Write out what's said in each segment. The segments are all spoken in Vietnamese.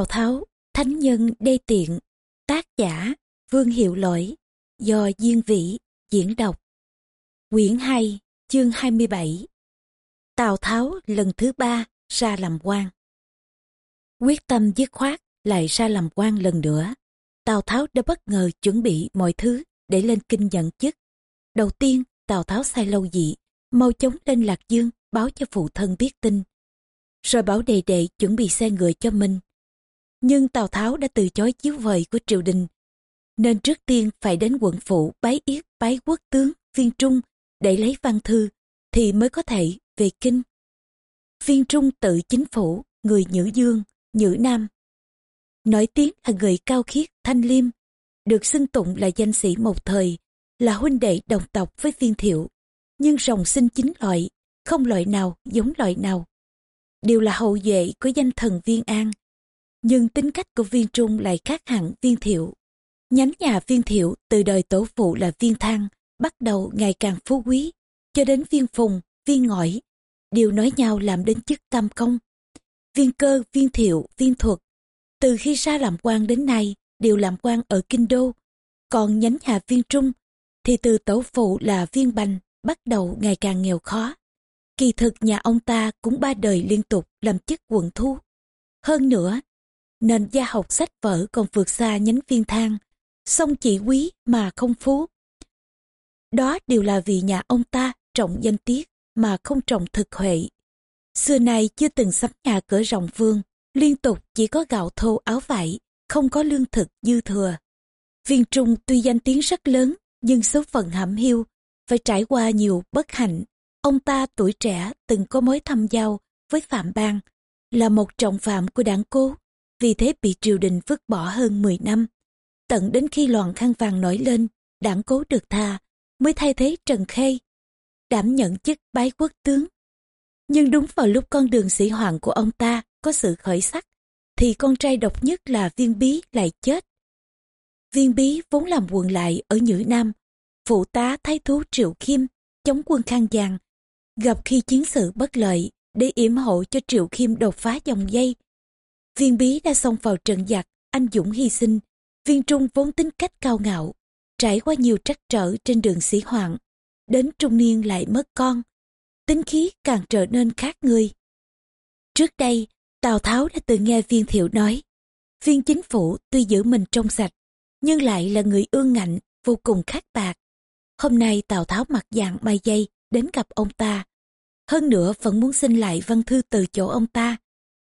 Tào Tháo, Thánh Nhân Đê Tiện, tác giả Vương Hiệu Lỗi, do Diên Vĩ diễn đọc. Quyển 2, chương 27 Tào Tháo lần thứ ba ra làm quan. Quyết tâm dứt khoát lại ra làm quan lần nữa. Tào Tháo đã bất ngờ chuẩn bị mọi thứ để lên kinh nhận chức. Đầu tiên, Tào Tháo sai lâu dị, mau chóng lên Lạc Dương báo cho phụ thân biết tin. Rồi bảo đệ đệ chuẩn bị xe ngựa cho mình. Nhưng Tào Tháo đã từ chối chiếu vời của triều đình. Nên trước tiên phải đến quận phủ bái yết bái quốc tướng viên trung để lấy văn thư thì mới có thể về kinh. Viên trung tự chính phủ, người Nhữ Dương, Nhữ Nam. Nổi tiếng là người cao khiết, thanh liêm, được xưng tụng là danh sĩ một thời, là huynh đệ đồng tộc với viên thiệu. Nhưng rồng sinh chính loại, không loại nào giống loại nào. Đều là hậu vệ của danh thần viên an. Nhưng tính cách của viên trung lại khác hẳn viên thiệu. Nhánh nhà viên thiệu từ đời tổ phụ là viên thang, bắt đầu ngày càng phú quý, cho đến viên phùng, viên ngõi, đều nói nhau làm đến chức tam công. Viên cơ, viên thiệu, viên thuật, từ khi ra làm quan đến nay đều làm quan ở Kinh Đô, còn nhánh nhà viên trung thì từ tổ phụ là viên bành bắt đầu ngày càng nghèo khó. Kỳ thực nhà ông ta cũng ba đời liên tục làm chức quận thu. Hơn nữa, nền gia học sách vở còn vượt xa nhánh viên thang, song chỉ quý mà không phú. Đó đều là vì nhà ông ta trọng danh tiết mà không trọng thực huệ. Xưa nay chưa từng sắm nhà cửa rộng vương, liên tục chỉ có gạo thô áo vải, không có lương thực dư thừa. Viên Trung tuy danh tiếng rất lớn, nhưng số phận hãm hiu, phải trải qua nhiều bất hạnh. Ông ta tuổi trẻ từng có mối thăm giao với Phạm Bang, là một trọng phạm của đảng cố, vì thế bị triều đình vứt bỏ hơn 10 năm. Tận đến khi loạn khăn vàng nổi lên, đảng cố được tha, mới thay thế Trần Khê, đảm nhận chức bái quốc tướng. Nhưng đúng vào lúc con đường sĩ hoàng của ông ta có sự khởi sắc, thì con trai độc nhất là viên bí lại chết. Viên bí vốn làm quần lại ở Nhữ Nam, phụ tá thái thú Triệu Khiêm, chống quân khang giang, gặp khi chiến sự bất lợi để yểm hộ cho Triệu Khiêm đột phá dòng dây. Viên bí đã xông vào trận giặc, anh dũng hy sinh, viên trung vốn tính cách cao ngạo, trải qua nhiều trắc trở trên đường sĩ hoàng, đến trung niên lại mất con, tính khí càng trở nên khác người. Trước đây, Tào Tháo đã từng nghe viên thiệu nói, viên chính phủ tuy giữ mình trong sạch, nhưng lại là người ương ngạnh, vô cùng khắc bạc. Hôm nay Tào Tháo mặc dạng mai dây đến gặp ông ta. Hơn nữa vẫn muốn xin lại văn thư từ chỗ ông ta,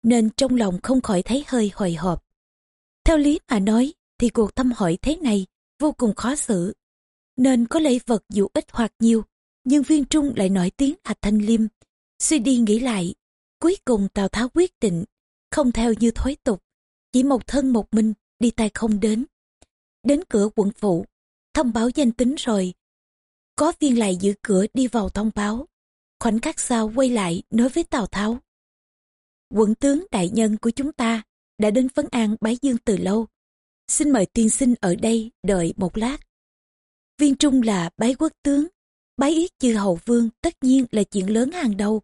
nên trong lòng không khỏi thấy hơi hồi hộp. Theo lý mà nói, thì cuộc thăm hỏi thế này vô cùng khó xử. Nên có lễ vật dù ít hoặc nhiều, nhưng viên trung lại nổi tiếng là thanh liêm. Suy đi nghĩ lại, Cuối cùng Tào Tháo quyết định, không theo như thói tục, chỉ một thân một mình đi tay không đến. Đến cửa quận phụ, thông báo danh tính rồi. Có viên lại giữ cửa đi vào thông báo. Khoảnh khắc sau quay lại nói với Tào Tháo. Quận tướng đại nhân của chúng ta đã đến vấn an bái dương từ lâu. Xin mời tiên sinh ở đây đợi một lát. Viên trung là bái quốc tướng, bái yết chư hầu vương tất nhiên là chuyện lớn hàng đầu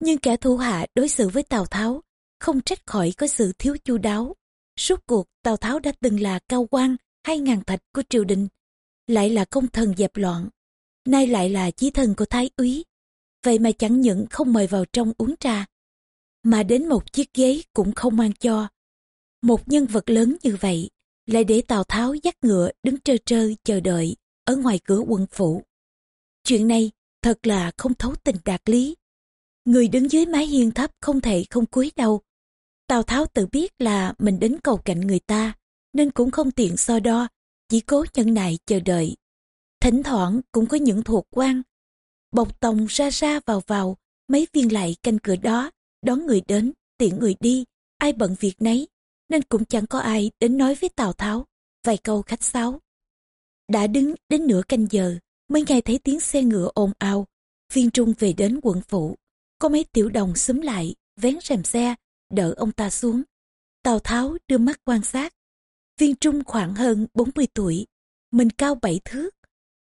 nhưng kẻ thủ hạ đối xử với Tào Tháo không trách khỏi có sự thiếu chu đáo. Suốt cuộc Tào Tháo đã từng là cao quan hay ngàn thạch của triều đình, lại là công thần dẹp loạn, nay lại là chí thần của Thái úy. Vậy mà chẳng những không mời vào trong uống trà, mà đến một chiếc ghế cũng không mang cho. Một nhân vật lớn như vậy, lại để Tào Tháo dắt ngựa đứng trơ trơ chờ đợi ở ngoài cửa quân phủ. Chuyện này thật là không thấu tình đạt lý. Người đứng dưới mái hiên thấp không thể không cúi đầu. Tào Tháo tự biết là mình đến cầu cạnh người ta, nên cũng không tiện so đo, chỉ cố nhân nại chờ đợi. Thỉnh thoảng cũng có những thuộc quan, bọc tòng ra ra vào vào, mấy viên lại canh cửa đó, đón người đến, tiện người đi, ai bận việc nấy, nên cũng chẳng có ai đến nói với Tào Tháo vài câu khách sáo. Đã đứng đến nửa canh giờ, mới nghe thấy tiếng xe ngựa ồn ào, viên trung về đến quận phủ. Có mấy tiểu đồng xúm lại, vén rèm xe, đỡ ông ta xuống. Tào Tháo đưa mắt quan sát. Viên Trung khoảng hơn 40 tuổi, mình cao bảy thước,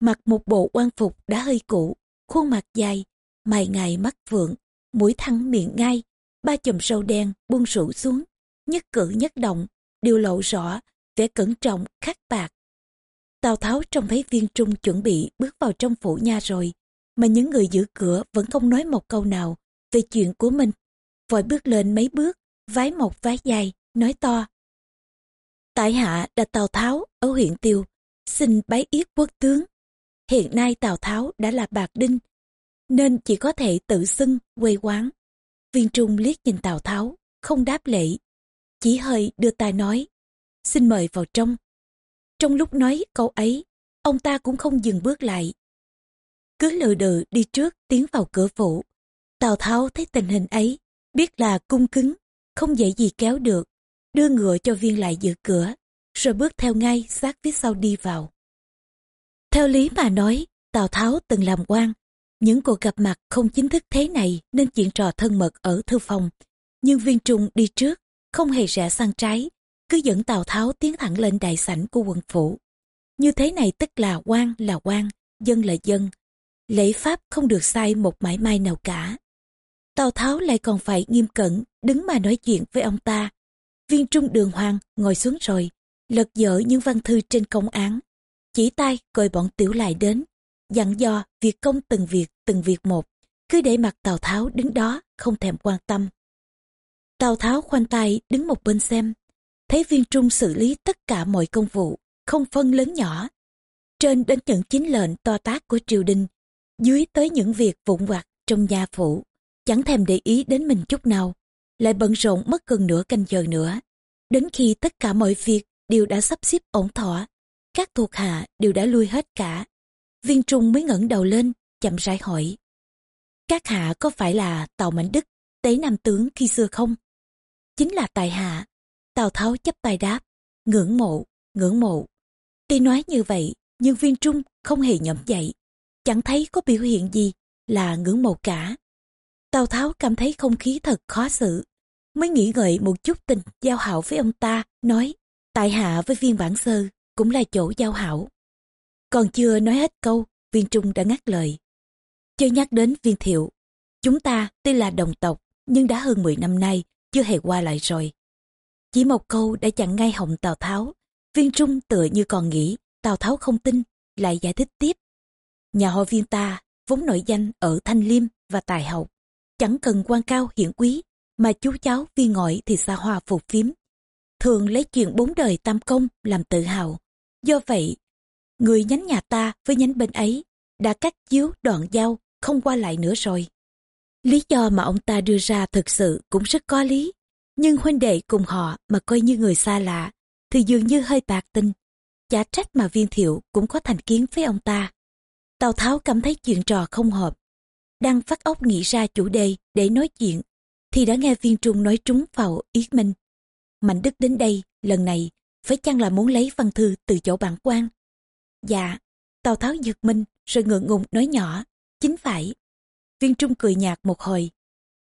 mặc một bộ quan phục đã hơi cũ, khuôn mặt dài, mày ngài mắt vượng, mũi thẳng miệng ngay, ba chùm sâu đen buông rủ xuống, nhất cử nhất động, đều lộ rõ, vẻ cẩn trọng, khắc bạc. Tào Tháo trông thấy viên trung chuẩn bị bước vào trong phủ nha rồi, mà những người giữ cửa vẫn không nói một câu nào về chuyện của mình. Vội bước lên mấy bước, vái một vái dài, nói to. Tại hạ là Tào Tháo ở huyện Tiêu, xin bái yết quốc tướng. Hiện nay Tào Tháo đã là bạc đinh, nên chỉ có thể tự xưng quê quán. Viên Trung liếc nhìn Tào Tháo, không đáp lễ, chỉ hơi đưa tay nói, xin mời vào trong. Trong lúc nói câu ấy, ông ta cũng không dừng bước lại. Cứ lừ đừ đi trước tiến vào cửa phủ. Tào Tháo thấy tình hình ấy, biết là cung cứng, không dễ gì kéo được, đưa ngựa cho viên lại giữ cửa, rồi bước theo ngay sát phía sau đi vào. Theo lý mà nói, Tào Tháo từng làm quan, những cuộc gặp mặt không chính thức thế này nên chuyện trò thân mật ở thư phòng. Nhưng viên trung đi trước, không hề rẽ sang trái, cứ dẫn Tào Tháo tiến thẳng lên đại sảnh của quận phủ. Như thế này tức là quan là quan, dân là dân. Lễ pháp không được sai một mãi may nào cả. Tào Tháo lại còn phải nghiêm cẩn, đứng mà nói chuyện với ông ta. Viên trung đường hoàng ngồi xuống rồi, lật dở những văn thư trên công án. Chỉ tay gọi bọn tiểu lại đến, dặn dò việc công từng việc từng việc một, cứ để mặt Tào Tháo đứng đó không thèm quan tâm. Tào Tháo khoanh tay đứng một bên xem, thấy viên trung xử lý tất cả mọi công vụ, không phân lớn nhỏ. Trên đến những chính lệnh to tác của triều đình, dưới tới những việc vụn vặt trong nhà phủ, chẳng thèm để ý đến mình chút nào, lại bận rộn mất gần nửa canh giờ nữa. Đến khi tất cả mọi việc đều đã sắp xếp ổn thỏa, các thuộc hạ đều đã lui hết cả. Viên Trung mới ngẩng đầu lên, chậm rãi hỏi. Các hạ có phải là Tàu Mạnh Đức, tế nam tướng khi xưa không? Chính là tài hạ. Tào Tháo chấp tay đáp, ngưỡng mộ, ngưỡng mộ. Tuy nói như vậy, nhưng viên trung không hề nhậm dậy. Chẳng thấy có biểu hiện gì là ngưỡng mộ cả. Tào Tháo cảm thấy không khí thật khó xử. Mới nghĩ ngợi một chút tình giao hảo với ông ta, nói, tại hạ với viên bản sơ cũng là chỗ giao hảo. Còn chưa nói hết câu, viên trung đã ngắt lời. Chưa nhắc đến viên thiệu. Chúng ta tuy là đồng tộc, nhưng đã hơn 10 năm nay, chưa hề qua lại rồi. Chỉ một câu đã chặn ngay họng Tào Tháo. Viên trung tựa như còn nghĩ, Tào Tháo không tin, lại giải thích tiếp. Nhà họ viên ta, vốn nổi danh ở Thanh Liêm và Tài Học. Chẳng cần quan cao hiển quý, mà chú cháu viên ngọi thì xa hoa phục phiếm. Thường lấy chuyện bốn đời tam công làm tự hào. Do vậy, người nhánh nhà ta với nhánh bên ấy đã cắt chiếu đoạn giao không qua lại nữa rồi. Lý do mà ông ta đưa ra thực sự cũng rất có lý. Nhưng huynh đệ cùng họ mà coi như người xa lạ thì dường như hơi bạc tinh. Chả trách mà viên thiệu cũng có thành kiến với ông ta. Tào Tháo cảm thấy chuyện trò không hợp. Đang phát óc nghĩ ra chủ đề để nói chuyện thì đã nghe viên trung nói trúng vào ý minh. Mạnh Đức đến đây lần này phải chăng là muốn lấy văn thư từ chỗ bản quan? Dạ, Tào Tháo giật mình rồi ngượng ngùng nói nhỏ, chính phải. Viên Trung cười nhạt một hồi.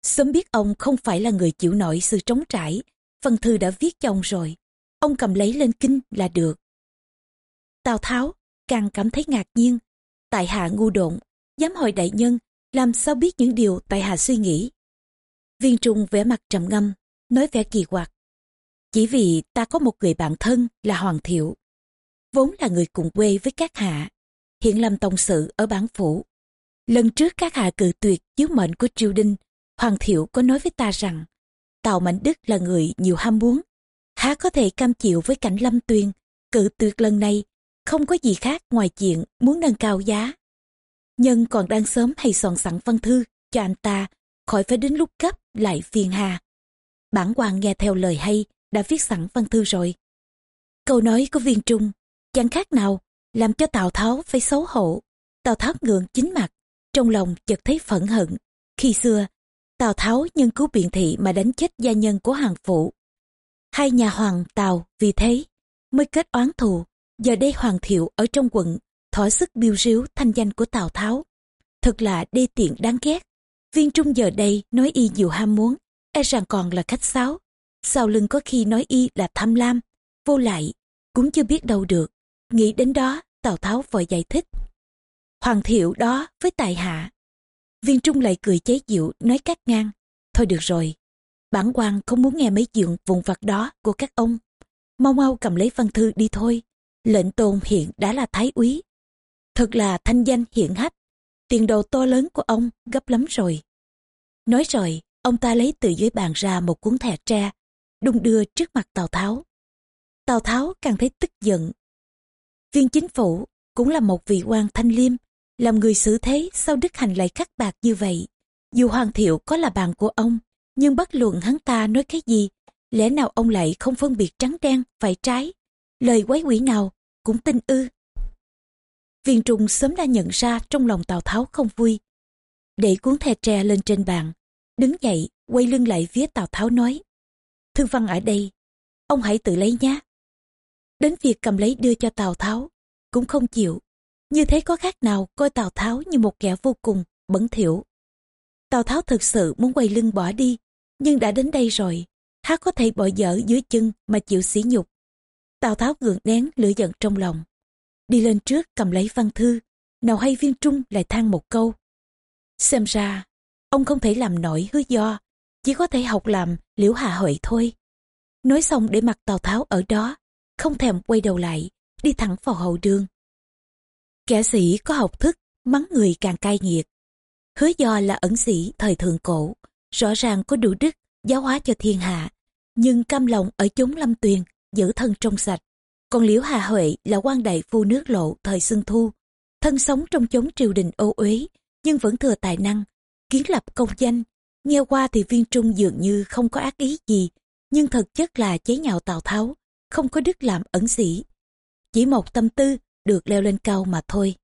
Sớm biết ông không phải là người chịu nổi sự trống trải, phần thư đã viết cho ông rồi. Ông cầm lấy lên kinh là được. Tào Tháo càng cảm thấy ngạc nhiên. Tại hạ ngu độn, dám hỏi đại nhân, làm sao biết những điều tại hạ suy nghĩ. Viên Trung vẻ mặt trầm ngâm, nói vẻ kỳ quặc. Chỉ vì ta có một người bạn thân là Hoàng Thiệu. Vốn là người cùng quê với các hạ, hiện làm tổng sự ở bản phủ. Lần trước các hạ cự tuyệt chiếu mệnh của triều đình, Hoàng Thiệu có nói với ta rằng Tào Mạnh Đức là người nhiều ham muốn, há có thể cam chịu với cảnh lâm tuyên cự tuyệt lần này không có gì khác ngoài chuyện muốn nâng cao giá. Nhân còn đang sớm hay soạn sẵn văn thư cho anh ta khỏi phải đến lúc cấp lại phiền hà. Bản quan nghe theo lời hay đã viết sẵn văn thư rồi. Câu nói của viên trung chẳng khác nào làm cho Tào Tháo phải xấu hổ. Tào Tháo ngượng chính mặt, trong lòng chợt thấy phẫn hận. Khi xưa, Tào Tháo nhân cứu biện thị mà đánh chết gia nhân của hàng phụ. Hai nhà hoàng Tào vì thế mới kết oán thù. Giờ đây Hoàng Thiệu ở trong quận thỏa sức biêu ríu thanh danh của Tào Tháo. Thật là đê tiện đáng ghét. Viên trung giờ đây nói y nhiều ham muốn, e rằng còn là khách sáo. Sau lưng có khi nói y là tham lam, vô lại, cũng chưa biết đâu được. Nghĩ đến đó, Tào Tháo vội giải thích. Hoàng thiệu đó với tài hạ. Viên Trung lại cười chế giễu nói cắt ngang. Thôi được rồi, Bản quan không muốn nghe mấy chuyện vụn vặt đó của các ông. Mau mau cầm lấy văn thư đi thôi. Lệnh tôn hiện đã là thái úy. Thật là thanh danh hiển hách. Tiền đồ to lớn của ông gấp lắm rồi. Nói rồi, ông ta lấy từ dưới bàn ra một cuốn thẻ tre, đung đưa trước mặt Tào Tháo. Tào Tháo càng thấy tức giận. Viên chính phủ cũng là một vị quan thanh liêm, làm người xử thế sao đức hành lại khắc bạc như vậy. Dù Hoàng Thiệu có là bạn của ông, nhưng bất luận hắn ta nói cái gì, lẽ nào ông lại không phân biệt trắng đen, phải trái, lời quái quỷ nào cũng tin ư. Viên trùng sớm đã nhận ra trong lòng Tào Tháo không vui. Để cuốn thẻ tre lên trên bàn, đứng dậy, quay lưng lại phía Tào Tháo nói. Thư văn ở đây, ông hãy tự lấy nhé. Đến việc cầm lấy đưa cho Tào Tháo, cũng không chịu. Như thế có khác nào coi Tào Tháo như một kẻ vô cùng, bẩn thỉu. Tào Tháo thực sự muốn quay lưng bỏ đi, nhưng đã đến đây rồi, há có thể bỏ dở dưới chân mà chịu sỉ nhục. Tào Tháo gượng nén lửa giận trong lòng. Đi lên trước cầm lấy văn thư, nào hay viên trung lại than một câu. Xem ra, ông không thể làm nổi hứa do, chỉ có thể học làm liễu hạ hội thôi. Nói xong để mặt Tào Tháo ở đó, không thèm quay đầu lại, đi thẳng vào hậu đường. Kẻ sĩ có học thức, mắng người càng cay nghiệt. Hứa do là ẩn sĩ thời thượng cổ, rõ ràng có đủ đức, giáo hóa cho thiên hạ, nhưng cam lòng ở chốn lâm tuyền, giữ thân trong sạch. Còn Liễu Hà Huệ là quan đại phu nước lộ thời xuân thu, thân sống trong chốn triều đình ô uế, nhưng vẫn thừa tài năng, kiến lập công danh. Nghe qua thì viên trung dường như không có ác ý gì, nhưng thực chất là chế nhạo Tào Tháo, không có đức làm ẩn sĩ. Chỉ một tâm tư được leo lên cao mà thôi.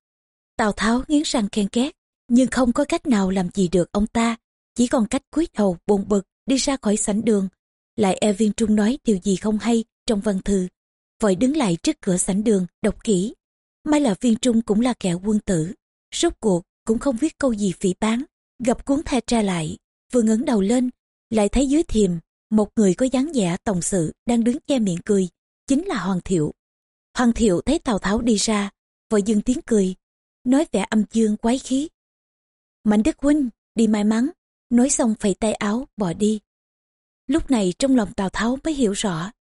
Tào Tháo nghiến răng khen két, nhưng không có cách nào làm gì được ông ta, chỉ còn cách cúi đầu buồn bực đi ra khỏi sảnh đường. Lại e viên trung nói điều gì không hay trong văn thư, vội đứng lại trước cửa sảnh đường, đọc kỹ. May là viên trung cũng là kẻ quân tử, rốt cuộc cũng không viết câu gì phỉ bán, gặp cuốn the tra lại, vừa ngẩng đầu lên, lại thấy dưới thiềm, một người có dáng vẻ tổng sự đang đứng che miệng cười, chính là Hoàng Thiệu. Hoàng Thiệu thấy Tào Tháo đi ra, vội dừng tiếng cười, nói vẻ âm dương quái khí. Mạnh Đức Huynh, đi may mắn, nói xong phẩy tay áo, bỏ đi. Lúc này trong lòng Tào Tháo mới hiểu rõ,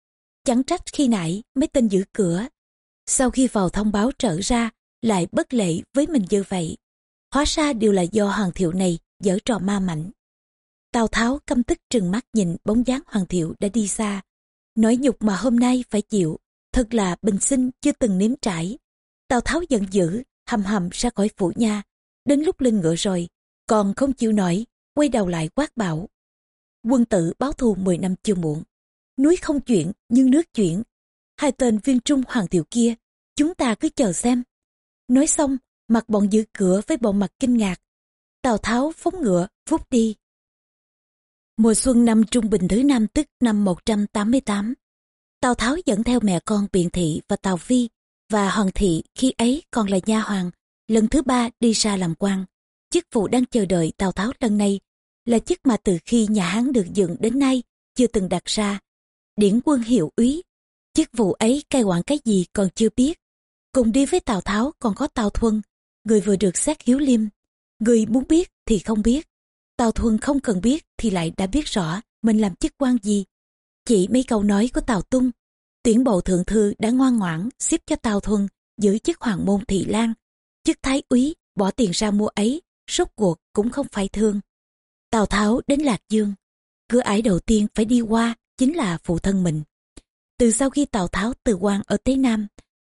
chẳng trách khi nãy mấy tên giữ cửa. Sau khi vào thông báo trở ra, lại bất lệ với mình như vậy. Hóa ra đều là do Hoàng Thiệu này dở trò ma mạnh. Tào Tháo căm tức trừng mắt nhìn bóng dáng Hoàng Thiệu đã đi xa. Nói nhục mà hôm nay phải chịu, thật là bình sinh chưa từng nếm trải. Tào Tháo giận dữ, hầm hầm ra khỏi phủ nha. Đến lúc lên ngựa rồi, còn không chịu nổi, quay đầu lại quát bảo. Quân tử báo thù 10 năm chưa muộn. Núi không chuyển, nhưng nước chuyển. Hai tên viên trung hoàng thiệu kia, chúng ta cứ chờ xem. Nói xong, mặt bọn giữ cửa với bộ mặt kinh ngạc. Tào Tháo phóng ngựa, phút đi. Mùa xuân năm Trung Bình thứ năm tức năm 188. Tào Tháo dẫn theo mẹ con Biện Thị và Tào Phi và Hoàng Thị khi ấy còn là nha hoàng, lần thứ ba đi ra làm quan. Chức vụ đang chờ đợi Tào Tháo lần này là chức mà từ khi nhà Hán được dựng đến nay chưa từng đặt ra. Điển quân hiệu úy, chức vụ ấy cai quản cái gì còn chưa biết. Cùng đi với Tào Tháo còn có Tào Thuân, người vừa được xét hiếu liêm. Người muốn biết thì không biết. Tào Thuần không cần biết thì lại đã biết rõ mình làm chức quan gì. Chỉ mấy câu nói của Tào Tung, tuyển bộ thượng thư đã ngoan ngoãn xếp cho Tào Thuần giữ chức hoàng môn thị lan, chức thái úy bỏ tiền ra mua ấy, rốt cuộc cũng không phải thương. Tào Tháo đến Lạc Dương, cửa ải đầu tiên phải đi qua chính là phụ thân mình. Từ sau khi Tào Tháo từ quan ở Tế Nam,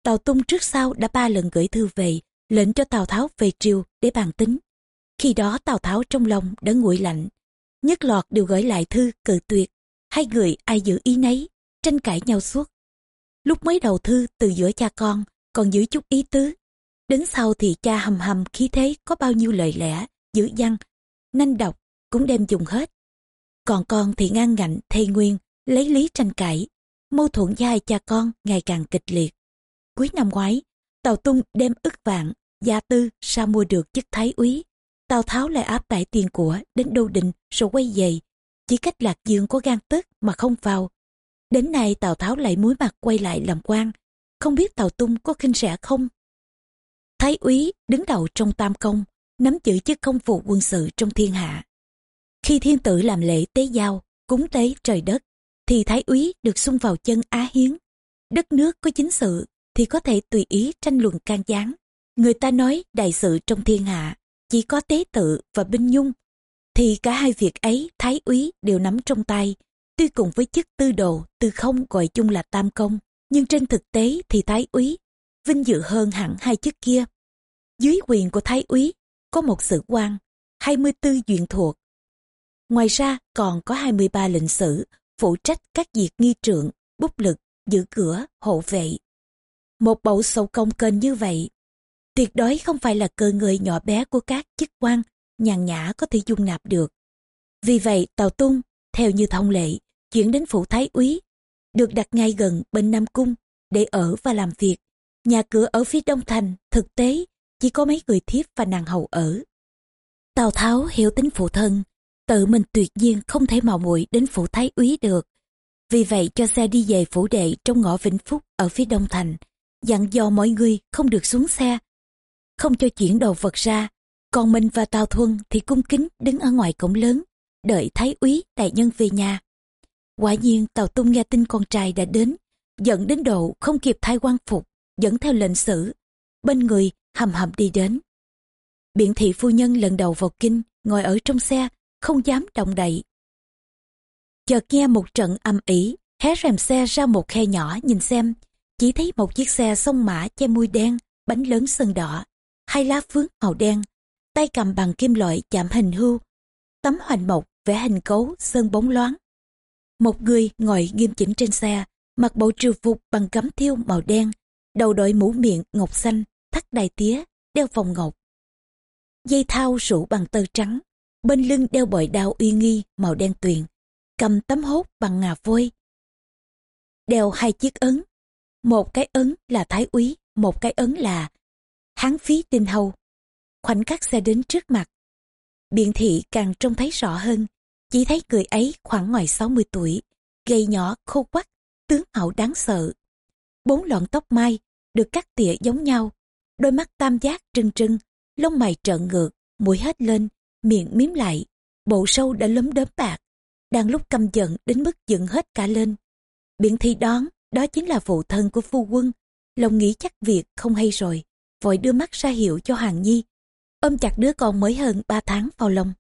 Tào Tung trước sau đã ba lần gửi thư về, lệnh cho Tào Tháo về triều để bàn tính. Khi đó Tào Tháo trong lòng đã nguội lạnh, nhất lọt đều gửi lại thư cự tuyệt, hai người ai giữ ý nấy, tranh cãi nhau suốt. Lúc mới đầu thư từ giữa cha con, còn giữ chút ý tứ. Đến sau thì cha hầm hầm khí thế có bao nhiêu lời lẽ, dữ dăng, nanh độc, cũng đem dùng hết. Còn con thì ngang ngạnh, thây nguyên, lấy lý tranh cãi, mâu thuẫn giai hai cha con ngày càng kịch liệt. Cuối năm ngoái, Tàu Tung đem ức vạn, gia tư sao mua được chức thái úy. Tào Tháo lại áp tải tiền của đến Đô định rồi quay về. Chỉ cách Lạc Dương có gan tức mà không vào. Đến nay Tào Tháo lại muối mặt quay lại làm quan. Không biết Tào Tung có khinh rẻ không? Thái úy đứng đầu trong tam công, nắm giữ chức công vụ quân sự trong thiên hạ. Khi thiên tử làm lễ tế giao, cúng tế trời đất, thì thái úy được xung vào chân Á Hiến. Đất nước có chính sự thì có thể tùy ý tranh luận can gián. Người ta nói đại sự trong thiên hạ chỉ có tế tự và binh nhung, thì cả hai việc ấy thái úy đều nắm trong tay. Tuy cùng với chức tư đồ, tư không gọi chung là tam công, nhưng trên thực tế thì thái úy vinh dự hơn hẳn hai chức kia. Dưới quyền của thái úy có một sử quan 24 duyện thuộc. Ngoài ra còn có 23 lệnh sử phụ trách các việc nghi trượng, bút lực, giữ cửa, hộ vệ. Một bầu sầu công kênh như vậy tuyệt đối không phải là cơ người nhỏ bé của các chức quan nhàn nhã có thể dung nạp được. Vì vậy Tàu Tung, theo như thông lệ, chuyển đến phủ Thái úy, được đặt ngay gần bên Nam Cung để ở và làm việc. Nhà cửa ở phía Đông Thành thực tế chỉ có mấy người thiếp và nàng hầu ở. Tào Tháo hiểu tính phụ thân, tự mình tuyệt nhiên không thể mạo muội đến phủ Thái úy được. Vì vậy cho xe đi về phủ đệ trong ngõ Vĩnh Phúc ở phía Đông Thành, dặn dò mọi người không được xuống xe, không cho chuyển đồ vật ra còn mình và Tào Thuân thì cung kính đứng ở ngoài cổng lớn, đợi thái úy đại nhân về nhà. Quả nhiên Tào Tung nghe tin con trai đã đến, dẫn đến độ không kịp thay quan phục, dẫn theo lệnh sử. Bên người hầm hầm đi đến. Biện thị phu nhân lần đầu vào kinh, ngồi ở trong xe, không dám động đậy. Chợt nghe một trận âm ỉ, hé rèm xe ra một khe nhỏ nhìn xem, chỉ thấy một chiếc xe sông mã che mui đen, bánh lớn sơn đỏ, hai lá phướng màu đen, tay cầm bằng kim loại chạm hình hưu, tấm hoành mộc vẽ hình cấu sơn bóng loáng. Một người ngồi nghiêm chỉnh trên xe, mặc bộ triều phục bằng gấm thiêu màu đen, đầu đội mũ miệng ngọc xanh, thắt đai tía, đeo vòng ngọc. Dây thao rủ bằng tơ trắng, bên lưng đeo bội đao uy nghi màu đen tuyền, cầm tấm hốt bằng ngà vôi. Đeo hai chiếc ấn, một cái ấn là thái úy, một cái ấn là hán phí tinh hầu khoảnh khắc xe đến trước mặt. Biện thị càng trông thấy rõ hơn, chỉ thấy người ấy khoảng ngoài 60 tuổi, gầy nhỏ khô quắc, tướng hậu đáng sợ. Bốn lọn tóc mai, được cắt tỉa giống nhau, đôi mắt tam giác trưng trưng, lông mày trợn ngược, mũi hết lên, miệng miếm lại, bộ sâu đã lấm đớm bạc, đang lúc căm giận đến mức dựng hết cả lên. Biện thị đón, đó chính là phụ thân của phu quân, lòng nghĩ chắc việc không hay rồi, vội đưa mắt ra hiệu cho Hàng Nhi, ôm chặt đứa con mới hơn 3 tháng vào lòng.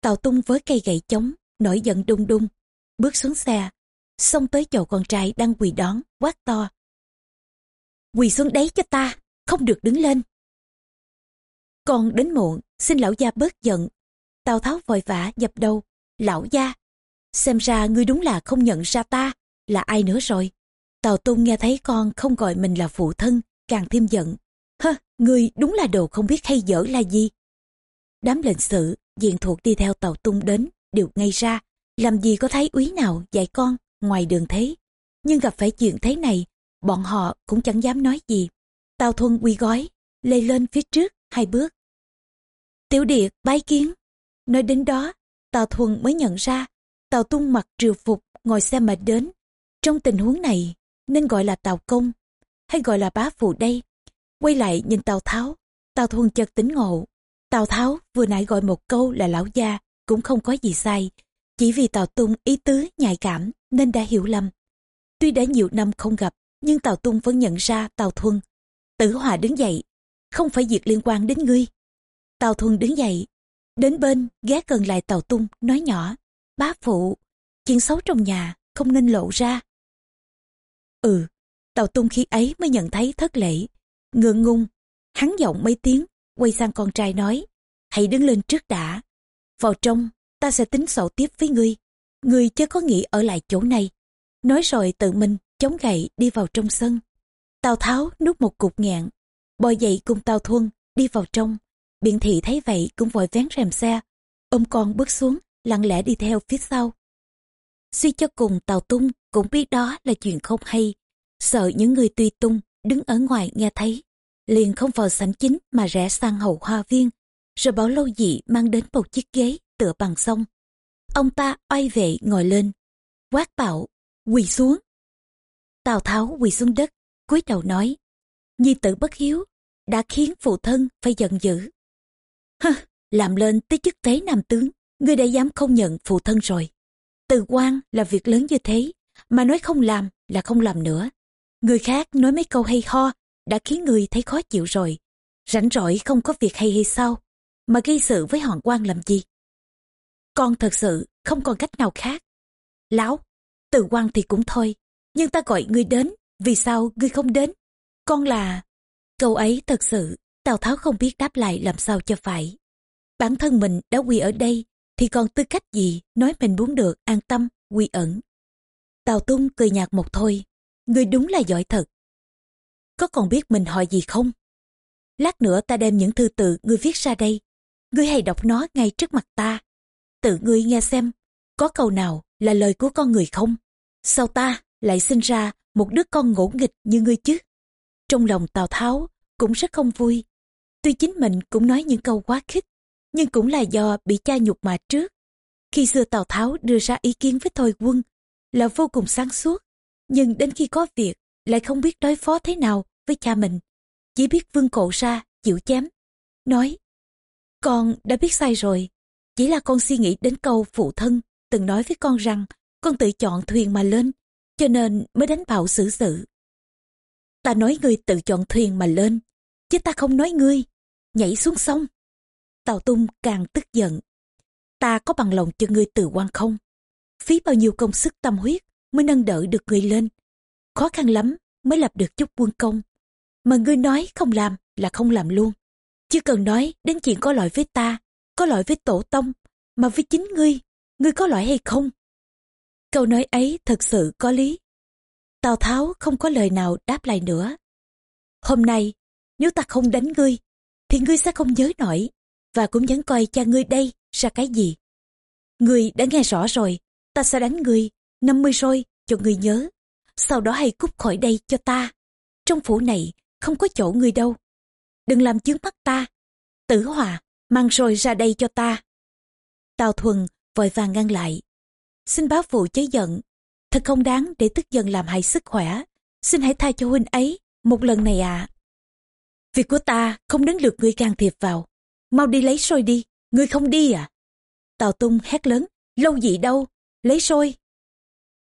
Tàu tung với cây gậy chống, nổi giận đung đung, bước xuống xe, xông tới chỗ con trai đang quỳ đón, quát to. Quỳ xuống đấy cho ta, không được đứng lên. Con đến muộn, xin lão gia bớt giận. Tào Tháo vội vã dập đầu, lão gia. Xem ra ngươi đúng là không nhận ra ta, là ai nữa rồi. Tào Tung nghe thấy con không gọi mình là phụ thân, càng thêm giận, Hơ, ngươi đúng là đồ không biết hay dở là gì. Đám lệnh sự, diện thuộc đi theo tàu tung đến, đều ngay ra. Làm gì có thấy úy nào dạy con ngoài đường thế. Nhưng gặp phải chuyện thế này, bọn họ cũng chẳng dám nói gì. Tào thuần quy gói, lê lên phía trước hai bước. Tiểu điệt bái kiến. Nói đến đó, Tào thuần mới nhận ra, Tào tung mặc triều phục ngồi xe mà đến. Trong tình huống này, nên gọi là Tào công, hay gọi là bá phụ đây. Quay lại nhìn Tào Tháo, Tào Thuần chợt tính ngộ. Tào Tháo vừa nãy gọi một câu là lão gia, cũng không có gì sai. Chỉ vì Tào Tung ý tứ nhạy cảm nên đã hiểu lầm. Tuy đã nhiều năm không gặp, nhưng Tào Tung vẫn nhận ra Tào Thuần. Tử Hòa đứng dậy, không phải việc liên quan đến ngươi. Tào Thuần đứng dậy, đến bên ghé gần lại Tào Tung, nói nhỏ, bá phụ, chuyện xấu trong nhà không nên lộ ra. Ừ, Tào Tung khi ấy mới nhận thấy thất lễ, Ngượng ngung, hắn giọng mấy tiếng, quay sang con trai nói, hãy đứng lên trước đã. Vào trong, ta sẽ tính sổ tiếp với ngươi. Ngươi chớ có nghĩ ở lại chỗ này. Nói rồi tự mình chống gậy đi vào trong sân. Tào Tháo nút một cục ngạn, bò dậy cùng Tào Thuân đi vào trong. Biện thị thấy vậy cũng vội vén rèm xe, ôm con bước xuống, lặng lẽ đi theo phía sau. Suy cho cùng Tào Tung cũng biết đó là chuyện không hay, sợ những người tuy tung đứng ở ngoài nghe thấy, liền không vào sảnh chính mà rẽ sang hậu hoa viên, rồi bảo lâu dị mang đến một chiếc ghế tựa bằng sông. Ông ta oai vệ ngồi lên, quát bảo, quỳ xuống. Tào Tháo quỳ xuống đất, cúi đầu nói, nhi tử bất hiếu, đã khiến phụ thân phải giận dữ. Hơ, làm lên tới chức thế nam tướng, ngươi đã dám không nhận phụ thân rồi. Từ quan là việc lớn như thế, mà nói không làm là không làm nữa. Người khác nói mấy câu hay ho đã khiến người thấy khó chịu rồi. Rảnh rỗi không có việc hay hay sao, mà gây sự với hoàng quan làm gì? Con thật sự không còn cách nào khác. Láo, từ quan thì cũng thôi, nhưng ta gọi ngươi đến, vì sao ngươi không đến? Con là... Câu ấy thật sự, Tào Tháo không biết đáp lại làm sao cho phải. Bản thân mình đã quy ở đây, thì còn tư cách gì nói mình muốn được an tâm, quy ẩn. Tào Tung cười nhạt một thôi, người đúng là giỏi thật. Có còn biết mình hỏi gì không? Lát nữa ta đem những thư tự ngươi viết ra đây. Ngươi hãy đọc nó ngay trước mặt ta. Tự ngươi nghe xem, có câu nào là lời của con người không? Sao ta lại sinh ra một đứa con ngỗ nghịch như ngươi chứ? Trong lòng Tào Tháo cũng rất không vui. Tuy chính mình cũng nói những câu quá khích, nhưng cũng là do bị cha nhục mà trước. Khi xưa Tào Tháo đưa ra ý kiến với Thôi Quân là vô cùng sáng suốt, nhưng đến khi có việc lại không biết đối phó thế nào với cha mình. Chỉ biết vương cậu ra, chịu chém. Nói, con đã biết sai rồi, chỉ là con suy nghĩ đến câu phụ thân từng nói với con rằng con tự chọn thuyền mà lên, cho nên mới đánh bạo xử sự. Ta nói ngươi tự chọn thuyền mà lên, chứ ta không nói ngươi, nhảy xuống sông. Tào Tung càng tức giận. Ta có bằng lòng cho ngươi từ quan không? Phí bao nhiêu công sức tâm huyết mới nâng đỡ được ngươi lên. Khó khăn lắm mới lập được chút quân công. Mà ngươi nói không làm là không làm luôn. Chưa cần nói đến chuyện có lỗi với ta, có lỗi với tổ tông, mà với chính ngươi, ngươi có lỗi hay không? Câu nói ấy thật sự có lý. Tào Tháo không có lời nào đáp lại nữa. Hôm nay, nếu ta không đánh ngươi, thì ngươi sẽ không nhớ nổi, và cũng vẫn coi cha ngươi đây ra cái gì. Ngươi đã nghe rõ rồi, ta sẽ đánh ngươi, 50 rồi, cho người nhớ. Sau đó hãy cút khỏi đây cho ta. Trong phủ này, không có chỗ người đâu. Đừng làm chướng mắt ta. Tử hòa, mang rồi ra đây cho ta. Tào Thuần vội vàng ngăn lại. Xin báo phụ chớ giận, thật không đáng để tức giận làm hại sức khỏe. Xin hãy tha cho huynh ấy, một lần này ạ. Việc của ta không đến lượt ngươi can thiệp vào. Mau đi lấy sôi đi, ngươi không đi à? Tào Tung hét lớn, lâu gì đâu, lấy sôi.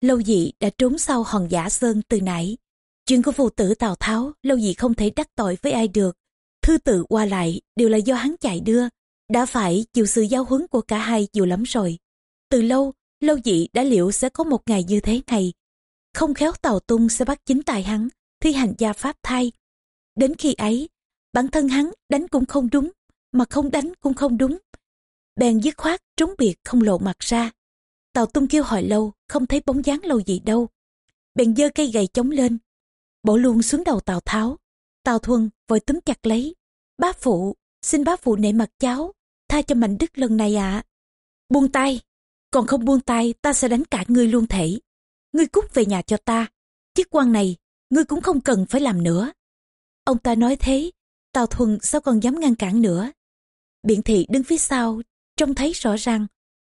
Lâu dị đã trốn sau hòn giả sơn từ nãy. Chuyện của phụ tử Tào Tháo, lâu dị không thể đắc tội với ai được. Thư tự qua lại đều là do hắn chạy đưa. Đã phải chịu sự giao huấn của cả hai nhiều lắm rồi. Từ lâu, lâu dị đã liệu sẽ có một ngày như thế này. Không khéo Tào Tung sẽ bắt chính tài hắn, thi hành gia pháp thai. Đến khi ấy, bản thân hắn đánh cũng không đúng, mà không đánh cũng không đúng. Bèn dứt khoát trốn biệt không lộ mặt ra tàu Tung kêu hỏi lâu, không thấy bóng dáng lâu gì đâu. Bèn giơ cây gậy chống lên, bổ luôn xuống đầu Tào Tháo. Tào Thuần vội túm chặt lấy. Bá phụ, xin bá phụ nể mặt cháu, tha cho mạnh đức lần này ạ. Buông tay, còn không buông tay ta sẽ đánh cả ngươi luôn thể. Ngươi cút về nhà cho ta, chức quan này ngươi cũng không cần phải làm nữa. Ông ta nói thế, Tào Thuần sao còn dám ngăn cản nữa. Biện thị đứng phía sau, trông thấy rõ ràng,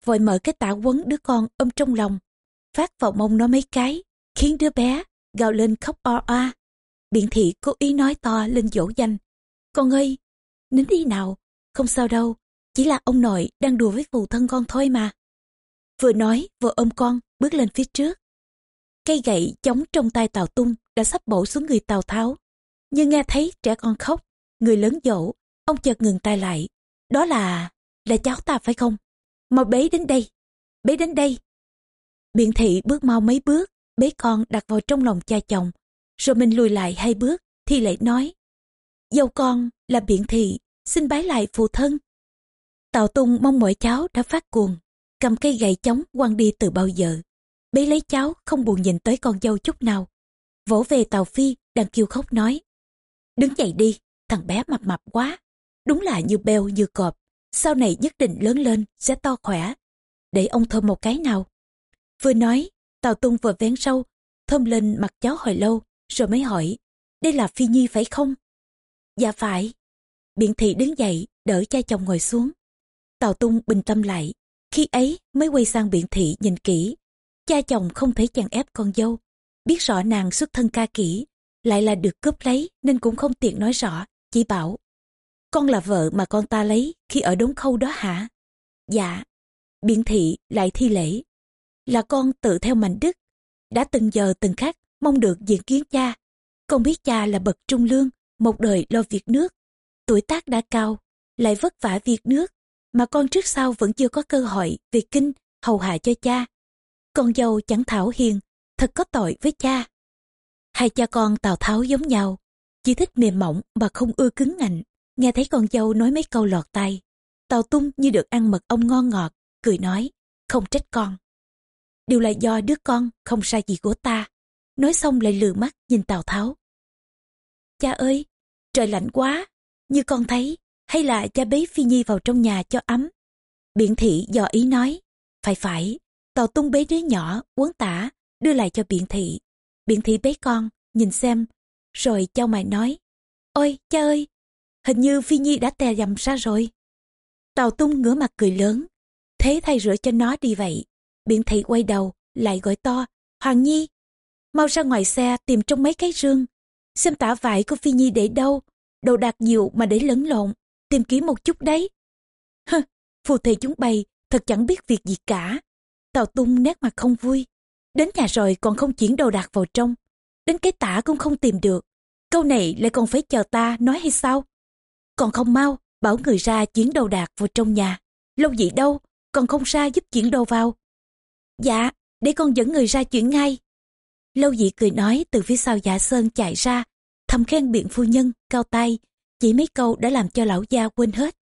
vội mở cái tả quấn đứa con ôm trong lòng, phát vào mông nó mấy cái, khiến đứa bé gào lên khóc o oa. Biện thị cố ý nói to lên dỗ danh. Con ơi, nín đi nào, không sao đâu, chỉ là ông nội đang đùa với phụ thân con thôi mà. Vừa nói vừa ôm con bước lên phía trước. Cây gậy chống trong tay Tào Tung đã sắp bổ xuống người Tào Tháo. Nhưng nghe thấy trẻ con khóc, người lớn dỗ, ông chợt ngừng tay lại. Đó là... là cháu ta phải không? Mau bế đến đây, bế đến đây. Biện thị bước mau mấy bước, bế con đặt vào trong lòng cha chồng. Rồi mình lùi lại hai bước, thì lại nói. Dâu con là biện thị, xin bái lại phụ thân. Tào Tung mong mọi cháu đã phát cuồng, cầm cây gậy chống quăng đi từ bao giờ. Bế lấy cháu không buồn nhìn tới con dâu chút nào. Vỗ về Tào Phi đang kêu khóc nói. Đứng dậy đi, thằng bé mập mập quá. Đúng là như beo như cọp. Sau này nhất định lớn lên sẽ to khỏe. Để ông thơm một cái nào. Vừa nói, Tào Tung vừa vén sâu, thơm lên mặt cháu hồi lâu, rồi mới hỏi. Đây là Phi Nhi phải không? Dạ phải. Biện thị đứng dậy, đỡ cha chồng ngồi xuống. Tào Tung bình tâm lại, khi ấy mới quay sang biện thị nhìn kỹ. Cha chồng không thể chàng ép con dâu. Biết rõ nàng xuất thân ca kỹ, lại là được cướp lấy nên cũng không tiện nói rõ, chỉ bảo. Con là vợ mà con ta lấy khi ở đống khâu đó hả? Dạ. Biện thị lại thi lễ. là con tự theo mạnh đức, đã từng giờ từng khắc mong được diện kiến cha. Con biết cha là bậc trung lương, một đời lo việc nước. Tuổi tác đã cao, lại vất vả việc nước, mà con trước sau vẫn chưa có cơ hội về kinh hầu hạ cho cha. Con dâu chẳng thảo hiền, thật có tội với cha. Hai cha con Tào Tháo giống nhau, chỉ thích mềm mỏng mà không ưa cứng ngạnh. Nghe thấy con dâu nói mấy câu lọt tay, tàu Tung như được ăn mật ong ngon ngọt, cười nói, không trách con. Điều là do đứa con không sai gì của ta. Nói xong lại lừa mắt nhìn Tào Tháo. Cha ơi, trời lạnh quá, như con thấy, hay là cha bế Phi Nhi vào trong nhà cho ấm. Biện thị dò ý nói, phải phải, Tàu Tung bế đứa nhỏ, quấn tả, đưa lại cho biện thị. Biện thị bế con, nhìn xem, rồi châu mày nói, ôi cha ơi, hình như Phi Nhi đã tè dầm ra rồi. Tào Tung ngửa mặt cười lớn, thế thay rửa cho nó đi vậy. Biện thị quay đầu, lại gọi to, Hoàng Nhi, mau ra ngoài xe tìm trong mấy cái rương, xem tả vải của Phi Nhi để đâu, đồ đạc nhiều mà để lẫn lộn, tìm kiếm một chút đấy. Hơ, phù thề chúng bày, thật chẳng biết việc gì cả. Tào Tung nét mặt không vui, đến nhà rồi còn không chuyển đồ đạc vào trong, đến cái tả cũng không tìm được. Câu này lại còn phải chờ ta nói hay sao? Còn không mau, bảo người ra chuyển đồ đạc vào trong nhà. Lâu dị đâu, còn không ra giúp chuyển đồ vào. Dạ, để con dẫn người ra chuyển ngay. Lâu dị cười nói từ phía sau dạ sơn chạy ra, thầm khen biện phu nhân, cao tay, chỉ mấy câu đã làm cho lão gia quên hết.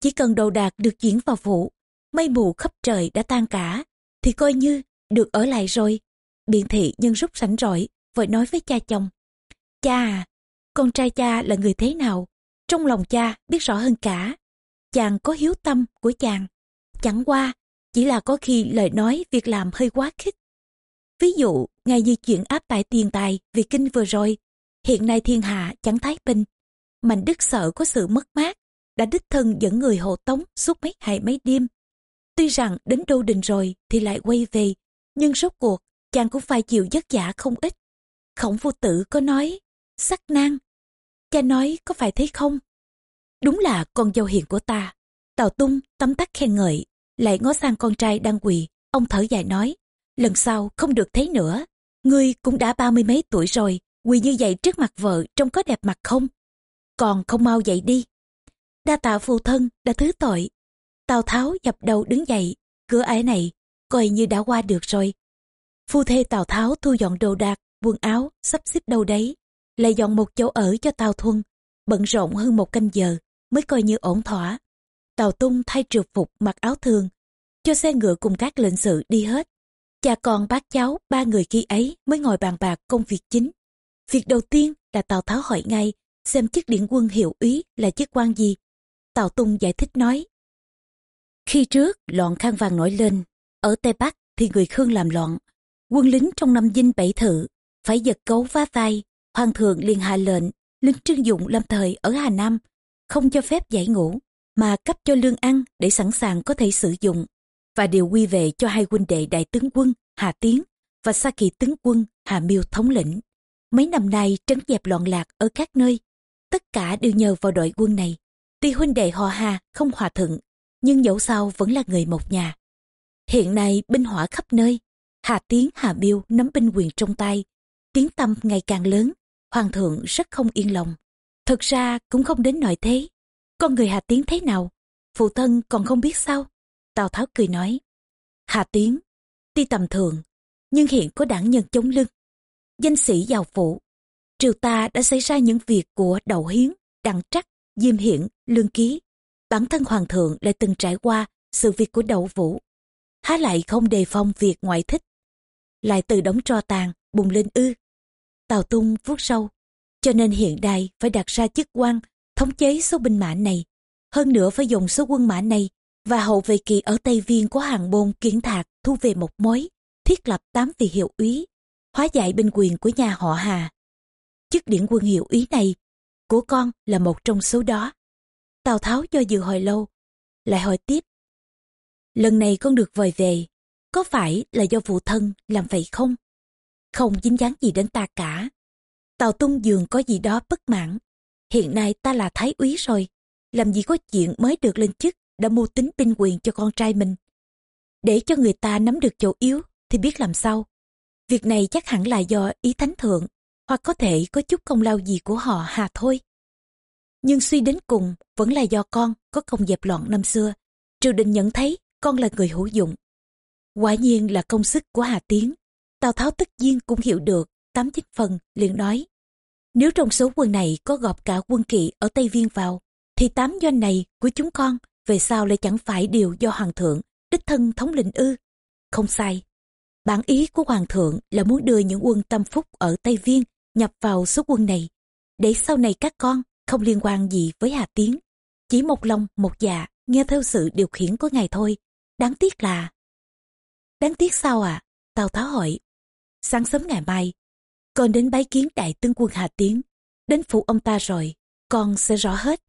Chỉ cần đồ đạc được chuyển vào vụ, mây mù khắp trời đã tan cả, thì coi như được ở lại rồi. Biện thị nhân rút sảnh rỗi, vội nói với cha chồng. Cha à, con trai cha là người thế nào? Trong lòng cha biết rõ hơn cả. Chàng có hiếu tâm của chàng. Chẳng qua, chỉ là có khi lời nói việc làm hơi quá khích. Ví dụ, ngay như chuyện áp tải tiền tài vì kinh vừa rồi, hiện nay thiên hạ chẳng thái bình. Mạnh đức sợ có sự mất mát, đã đích thân dẫn người hộ tống suốt mấy ngày mấy đêm. Tuy rằng đến đô đình rồi thì lại quay về, nhưng rốt cuộc chàng cũng phải chịu vất vả không ít. Khổng vô tử có nói, sắc nang. Cha nói có phải thế không? Đúng là con dâu hiền của ta. Tào tung tấm tắc khen ngợi, lại ngó sang con trai đang quỳ. Ông thở dài nói, lần sau không được thấy nữa. Ngươi cũng đã ba mươi mấy tuổi rồi, quỳ như vậy trước mặt vợ trông có đẹp mặt không? Còn không mau dậy đi. Đa tạ phụ thân đã thứ tội. Tào Tháo dập đầu đứng dậy, cửa ải này coi như đã qua được rồi. Phu thê Tào Tháo thu dọn đồ đạc, quần áo, sắp xếp đâu đấy, lại dọn một chỗ ở cho Tào Thuân, bận rộn hơn một canh giờ mới coi như ổn thỏa. Tào Tung thay trượt phục mặc áo thường, cho xe ngựa cùng các lệnh sự đi hết. Cha con bác cháu ba người khi ấy mới ngồi bàn bạc công việc chính. Việc đầu tiên là Tào Tháo hỏi ngay xem chức điển quân hiệu úy là chức quan gì. Tào Tung giải thích nói. Khi trước loạn khang vàng nổi lên, ở Tây Bắc thì người Khương làm loạn. Quân lính trong năm dinh bảy thự phải giật cấu vá vai Hoàng thượng liền hạ lệnh lính trương dụng lâm thời ở Hà Nam không cho phép giải ngũ mà cấp cho lương ăn để sẵn sàng có thể sử dụng và điều quy về cho hai huynh đệ đại tướng quân Hà Tiến và Sa Kỳ tướng quân Hà Miêu thống lĩnh. Mấy năm nay trấn dẹp loạn lạc ở các nơi, tất cả đều nhờ vào đội quân này. Tuy huynh đệ họ Hà không hòa thuận, nhưng dẫu sao vẫn là người một nhà. Hiện nay binh hỏa khắp nơi, Hà Tiến Hà Miêu nắm binh quyền trong tay, tiếng tâm ngày càng lớn, hoàng thượng rất không yên lòng. Thật ra cũng không đến nỗi thế. Con người Hà Tiến thế nào? Phụ thân còn không biết sao? Tào Tháo cười nói. Hà Tiến, tuy tầm thường, nhưng hiện có đảng nhân chống lưng. Danh sĩ giàu phụ. Triều ta đã xảy ra những việc của Đậu Hiến, Đặng Trắc, Diêm Hiển, Lương Ký. Bản thân Hoàng thượng lại từng trải qua sự việc của Đậu Vũ. Há lại không đề phòng việc ngoại thích. Lại từ đống tro tàn, bùng lên ư. Tào Tung vuốt sâu. Cho nên hiện đại phải đặt ra chức quan thống chế số binh mã này. Hơn nữa phải dùng số quân mã này và hậu vệ kỳ ở Tây Viên có hàng bôn kiến thạc thu về một mối, thiết lập tám vị hiệu úy, hóa giải binh quyền của nhà họ Hà. Chức điển quân hiệu úy này của con là một trong số đó. Tào Tháo do dự hồi lâu, lại hỏi tiếp. Lần này con được vời về, có phải là do phụ thân làm vậy không? Không dính dáng gì đến ta cả. Tào Tung Dường có gì đó bất mãn. Hiện nay ta là thái úy rồi, làm gì có chuyện mới được lên chức đã mưu tính binh quyền cho con trai mình. Để cho người ta nắm được chỗ yếu thì biết làm sao. Việc này chắc hẳn là do ý thánh thượng, hoặc có thể có chút công lao gì của họ hà thôi. Nhưng suy đến cùng vẫn là do con có công dẹp loạn năm xưa. Triều đình nhận thấy con là người hữu dụng. Quả nhiên là công sức của Hà Tiến. Tào Tháo tất nhiên cũng hiểu được, tám chín phần, liền nói. Nếu trong số quân này có gọp cả quân kỵ ở Tây Viên vào, thì tám doanh này của chúng con về sau lại chẳng phải điều do Hoàng thượng, đích thân thống lĩnh ư. Không sai. Bản ý của Hoàng thượng là muốn đưa những quân tâm phúc ở Tây Viên nhập vào số quân này, để sau này các con không liên quan gì với Hà Tiến. Chỉ một lòng một dạ, nghe theo sự điều khiển của ngài thôi. Đáng tiếc là... Đáng tiếc sao à? Tào Tháo hỏi. Sáng sớm ngày mai, con đến bái kiến đại tướng quân Hà Tiến. Đến phủ ông ta rồi, con sẽ rõ hết.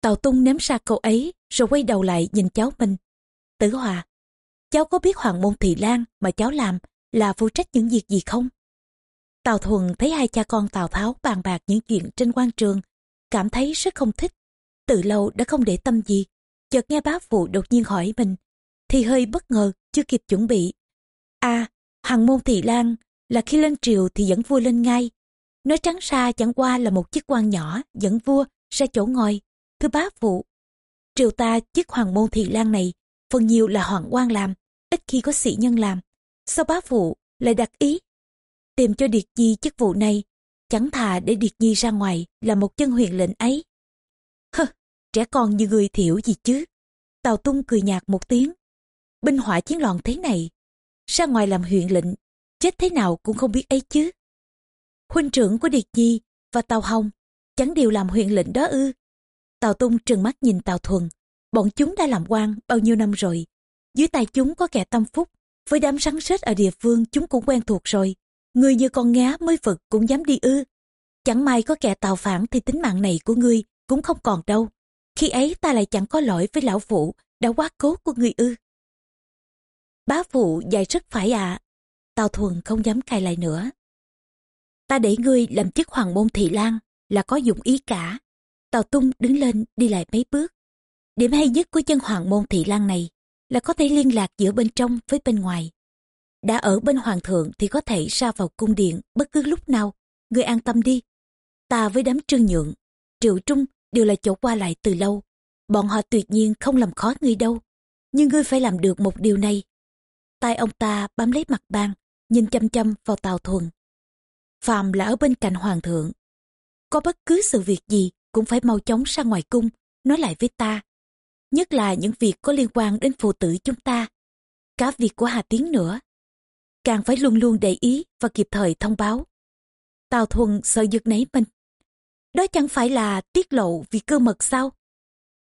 Tào Tung ném ra câu ấy, rồi quay đầu lại nhìn cháu mình. Tử Hòa, cháu có biết Hoàng Môn Thị Lan mà cháu làm là phụ trách những việc gì không? Tào Thuần thấy hai cha con Tào Tháo bàn bạc những chuyện trên quan trường, cảm thấy rất không thích. Từ lâu đã không để tâm gì, chợt nghe bá phụ đột nhiên hỏi mình, thì hơi bất ngờ, chưa kịp chuẩn bị. À, Hoàng Môn Thị Lan là khi lên triều thì dẫn vua lên ngay. Nói trắng ra chẳng qua là một chiếc quan nhỏ dẫn vua ra chỗ ngồi. Thưa bá phụ, triều ta chiếc hoàng môn thị lan này phần nhiều là hoàng quan làm, ít khi có sĩ nhân làm. Sao bá phụ lại đặt ý tìm cho Điệt Nhi chức vụ này, chẳng thà để Điệt Nhi ra ngoài là một chân huyền lệnh ấy. Hơ, trẻ con như người thiểu gì chứ. Tào Tung cười nhạt một tiếng. Binh họa chiến loạn thế này, ra ngoài làm huyện lệnh, chết thế nào cũng không biết ấy chứ. Huynh trưởng của Điệt Nhi và Tào Hồng chẳng đều làm huyện lệnh đó ư. Tào Tung trừng mắt nhìn Tào Thuần, bọn chúng đã làm quan bao nhiêu năm rồi. Dưới tay chúng có kẻ tâm phúc, với đám rắn rết ở địa phương chúng cũng quen thuộc rồi. Người như con ngá mới vực cũng dám đi ư. Chẳng may có kẻ tào phản thì tính mạng này của ngươi cũng không còn đâu. Khi ấy ta lại chẳng có lỗi với lão phụ đã quá cố của ngươi ư. Bá phụ dạy rất phải ạ. À. Tào thuần không dám cài lại nữa. Ta để ngươi làm chức hoàng môn thị lan là có dụng ý cả. Tào tung đứng lên đi lại mấy bước. Điểm hay nhất của chân hoàng môn thị lan này là có thể liên lạc giữa bên trong với bên ngoài. Đã ở bên hoàng thượng thì có thể ra vào cung điện bất cứ lúc nào. Ngươi an tâm đi. Ta với đám trương nhượng, triệu trung đều là chỗ qua lại từ lâu. Bọn họ tuyệt nhiên không làm khó ngươi đâu. Nhưng ngươi phải làm được một điều này tay ông ta bám lấy mặt bàn, nhìn chăm chăm vào tàu thuần. Phạm là ở bên cạnh hoàng thượng. Có bất cứ sự việc gì cũng phải mau chóng ra ngoài cung, nói lại với ta. Nhất là những việc có liên quan đến phụ tử chúng ta. Cả việc của Hà Tiến nữa càng phải luôn luôn để ý và kịp thời thông báo. Tào Thuần sợ giật nấy mình. Đó chẳng phải là tiết lộ vì cơ mật sao?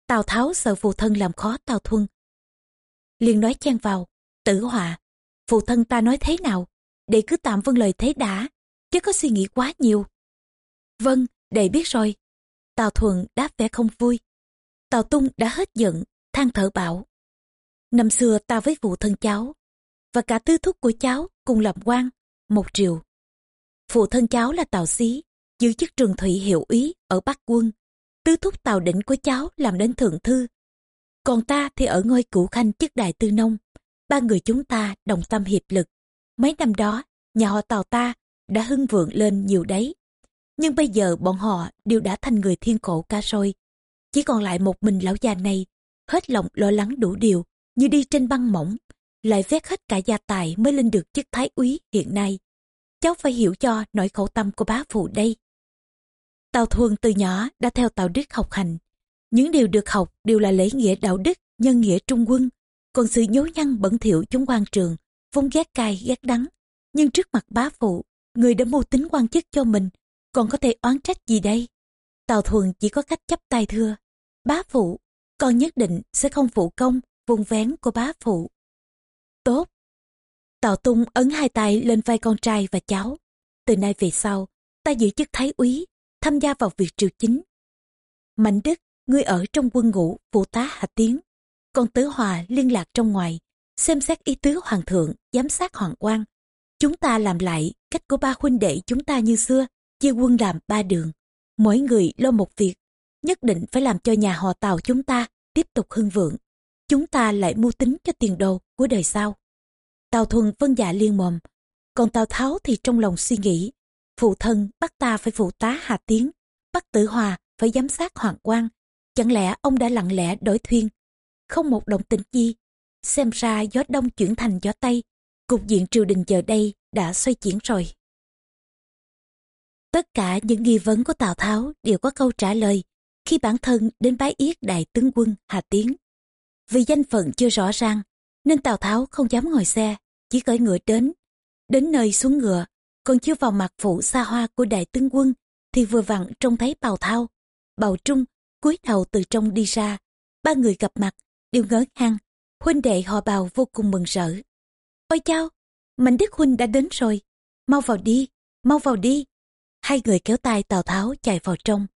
Tào Tháo sợ phụ thân làm khó Tào Thuần. liền nói chen vào, tử họa, phụ thân ta nói thế nào, để cứ tạm vâng lời thế đã, chứ có suy nghĩ quá nhiều. Vâng, đệ biết rồi. Tào thuận đáp vẻ không vui. Tào Tung đã hết giận, than thở bảo. Năm xưa ta với phụ thân cháu, và cả tư thúc của cháu cùng làm quan một triều phụ thân cháu là tào xí giữ chức trường thủy hiệu úy ở bắc quân tứ thúc tào đỉnh của cháu làm đến thượng thư còn ta thì ở ngôi cửu khanh chức đại tư nông ba người chúng ta đồng tâm hiệp lực mấy năm đó nhà họ tào ta đã hưng vượng lên nhiều đấy nhưng bây giờ bọn họ đều đã thành người thiên cổ ca rồi chỉ còn lại một mình lão già này hết lòng lo lắng đủ điều như đi trên băng mỏng lại vét hết cả gia tài mới lên được chức thái úy hiện nay. Cháu phải hiểu cho nỗi khẩu tâm của bá phụ đây. Tào Thuần từ nhỏ đã theo Tào Đức học hành. Những điều được học đều là lễ nghĩa đạo đức, nhân nghĩa trung quân. Còn sự nhố nhăn bẩn thỉu chúng quan trường, vốn ghét cay ghét đắng. Nhưng trước mặt bá phụ, người đã mưu tính quan chức cho mình, còn có thể oán trách gì đây? Tào Thuần chỉ có cách chấp tay thưa. Bá phụ, con nhất định sẽ không phụ công, vùng vén của bá phụ. Tốt. Tào Tung ấn hai tay lên vai con trai và cháu. Từ nay về sau, ta giữ chức thái úy, tham gia vào việc triều chính. Mạnh Đức, ngươi ở trong quân ngũ, phụ tá hạ tiến con Tứ Hòa liên lạc trong ngoài, xem xét ý tứ hoàng thượng, giám sát hoàng quan. Chúng ta làm lại cách của ba huynh đệ chúng ta như xưa, chia quân làm ba đường. Mỗi người lo một việc, nhất định phải làm cho nhà họ tàu chúng ta tiếp tục hưng vượng chúng ta lại mưu tính cho tiền đồ của đời sau. Tào Thuần vân dạ liên mồm. Còn Tào Tháo thì trong lòng suy nghĩ. Phụ thân bắt ta phải phụ tá Hà Tiến. Bắt tử hòa phải giám sát hoàng quan. Chẳng lẽ ông đã lặng lẽ đổi thuyên. Không một động tĩnh gì. Xem ra gió đông chuyển thành gió tây. Cục diện triều đình giờ đây đã xoay chuyển rồi. Tất cả những nghi vấn của Tào Tháo đều có câu trả lời khi bản thân đến bái yết đại tướng quân Hà Tiến. Vì danh phận chưa rõ ràng, nên Tào Tháo không dám ngồi xe, chỉ cởi ngựa đến. Đến nơi xuống ngựa, còn chưa vào mặt phủ xa hoa của đại tướng quân, thì vừa vặn trông thấy Bào Thao, Bào Trung, cúi đầu từ trong đi ra. Ba người gặp mặt, đều ngỡ ngàng, huynh đệ họ Bào vô cùng mừng rỡ. Ôi chao, Mạnh Đức Huynh đã đến rồi, mau vào đi, mau vào đi. Hai người kéo tay Tào Tháo chạy vào trong.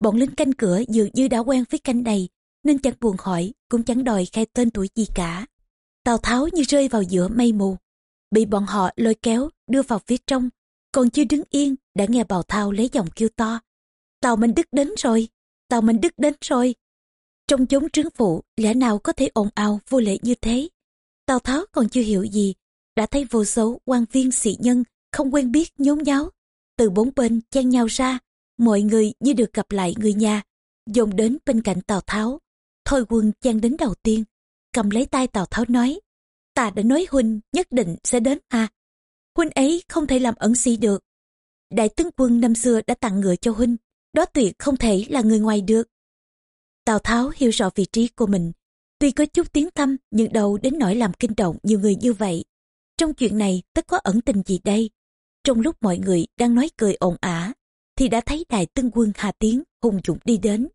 Bọn lính canh cửa dường như đã quen với canh này, nên chẳng buồn hỏi, cũng chẳng đòi khai tên tuổi gì cả. Tào Tháo như rơi vào giữa mây mù, bị bọn họ lôi kéo, đưa vào phía trong, còn chưa đứng yên, đã nghe bào thao lấy giọng kêu to. Tào Minh Đức đến rồi, Tào Minh Đức đến rồi. Trong chốn trướng phụ, lẽ nào có thể ồn ào vô lệ như thế? Tào Tháo còn chưa hiểu gì, đã thấy vô số quan viên sĩ nhân không quen biết nhốn nháo. Từ bốn bên chen nhau ra, mọi người như được gặp lại người nhà, dồn đến bên cạnh Tào Tháo. Thôi quân chen đến đầu tiên, cầm lấy tay Tào Tháo nói, ta đã nói huynh nhất định sẽ đến à. Huynh ấy không thể làm ẩn sĩ được. Đại tướng quân năm xưa đã tặng ngựa cho huynh, đó tuyệt không thể là người ngoài được. Tào Tháo hiểu rõ vị trí của mình, tuy có chút tiếng tâm nhưng đâu đến nỗi làm kinh động nhiều người như vậy. Trong chuyện này tất có ẩn tình gì đây? Trong lúc mọi người đang nói cười ồn ả, thì đã thấy đại tướng quân Hà Tiến hùng dũng đi đến.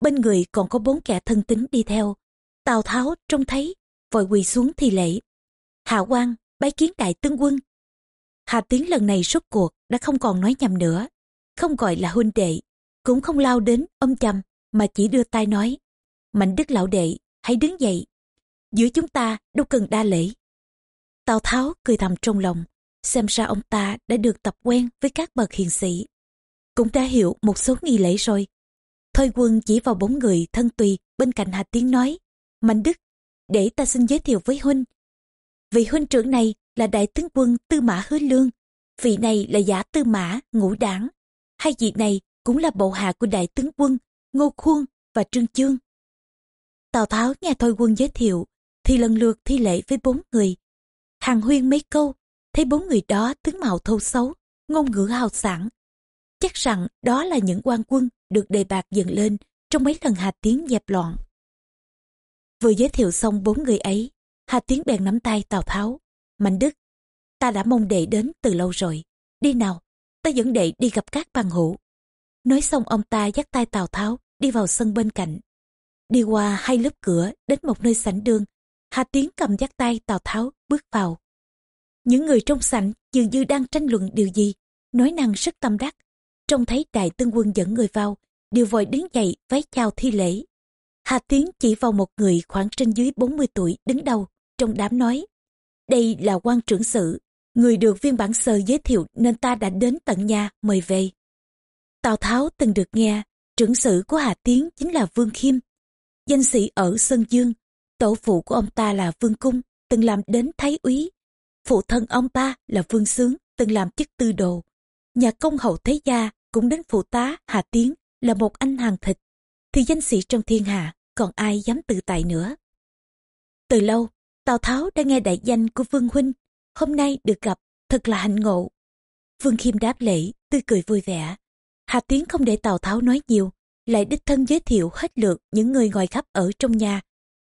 Bên người còn có bốn kẻ thân tín đi theo. Tào Tháo trông thấy, vội quỳ xuống thi lễ. Hạ quan bái kiến đại tướng quân. Hà Tiến lần này rốt cuộc đã không còn nói nhầm nữa. Không gọi là huynh đệ, cũng không lao đến ôm chầm, mà chỉ đưa tay nói. Mạnh đức lão đệ, hãy đứng dậy. Giữa chúng ta đâu cần đa lễ. Tào Tháo cười thầm trong lòng, xem ra ông ta đã được tập quen với các bậc hiền sĩ. Cũng đã hiểu một số nghi lễ rồi. Thôi quân chỉ vào bốn người thân tùy bên cạnh Hà Tiến nói, Mạnh Đức, để ta xin giới thiệu với huynh. Vị huynh trưởng này là đại tướng quân Tư Mã Hứa Lương, vị này là giả Tư Mã Ngũ Đảng. Hai vị này cũng là bộ hạ của đại tướng quân Ngô Khuôn và Trương Chương. Tào Tháo nghe Thôi quân giới thiệu, thì lần lượt thi lễ với bốn người. Hàng huyên mấy câu, thấy bốn người đó tướng mạo thô xấu, ngôn ngữ hào sảng. Chắc rằng đó là những quan quân được đề bạc dựng lên trong mấy lần Hà Tiến dẹp loạn. Vừa giới thiệu xong bốn người ấy, Hà Tiến bèn nắm tay Tào Tháo. Mạnh Đức, ta đã mong đệ đến từ lâu rồi. Đi nào, ta dẫn đệ đi gặp các bằng hữu. Nói xong ông ta dắt tay Tào Tháo đi vào sân bên cạnh. Đi qua hai lớp cửa đến một nơi sảnh đường, Hà Tiến cầm dắt tay Tào Tháo bước vào. Những người trong sảnh dường như đang tranh luận điều gì, nói năng rất tâm đắc. Trông thấy đại tướng quân dẫn người vào, đều vội đứng dậy vái chào thi lễ. Hà Tiến chỉ vào một người khoảng trên dưới 40 tuổi đứng đầu, trong đám nói. Đây là quan trưởng sự, người được viên bản sơ giới thiệu nên ta đã đến tận nhà mời về. Tào Tháo từng được nghe, trưởng sử của Hà Tiến chính là Vương Khiêm. Danh sĩ ở Sơn Dương, tổ phụ của ông ta là Vương Cung, từng làm đến Thái úy. Phụ thân ông ta là Vương Sướng, từng làm chức tư đồ. Nhà công hậu thế gia cũng đến phụ tá Hà Tiến là một anh hàng thịt. Thì danh sĩ trong thiên hạ, còn ai dám tự tại nữa. Từ lâu, Tào Tháo đã nghe đại danh của Vương Huynh, hôm nay được gặp, thật là hạnh ngộ. Vương Khiêm đáp lễ, tươi cười vui vẻ. Hà Tiến không để Tào Tháo nói nhiều, lại đích thân giới thiệu hết lượt những người ngồi khắp ở trong nhà.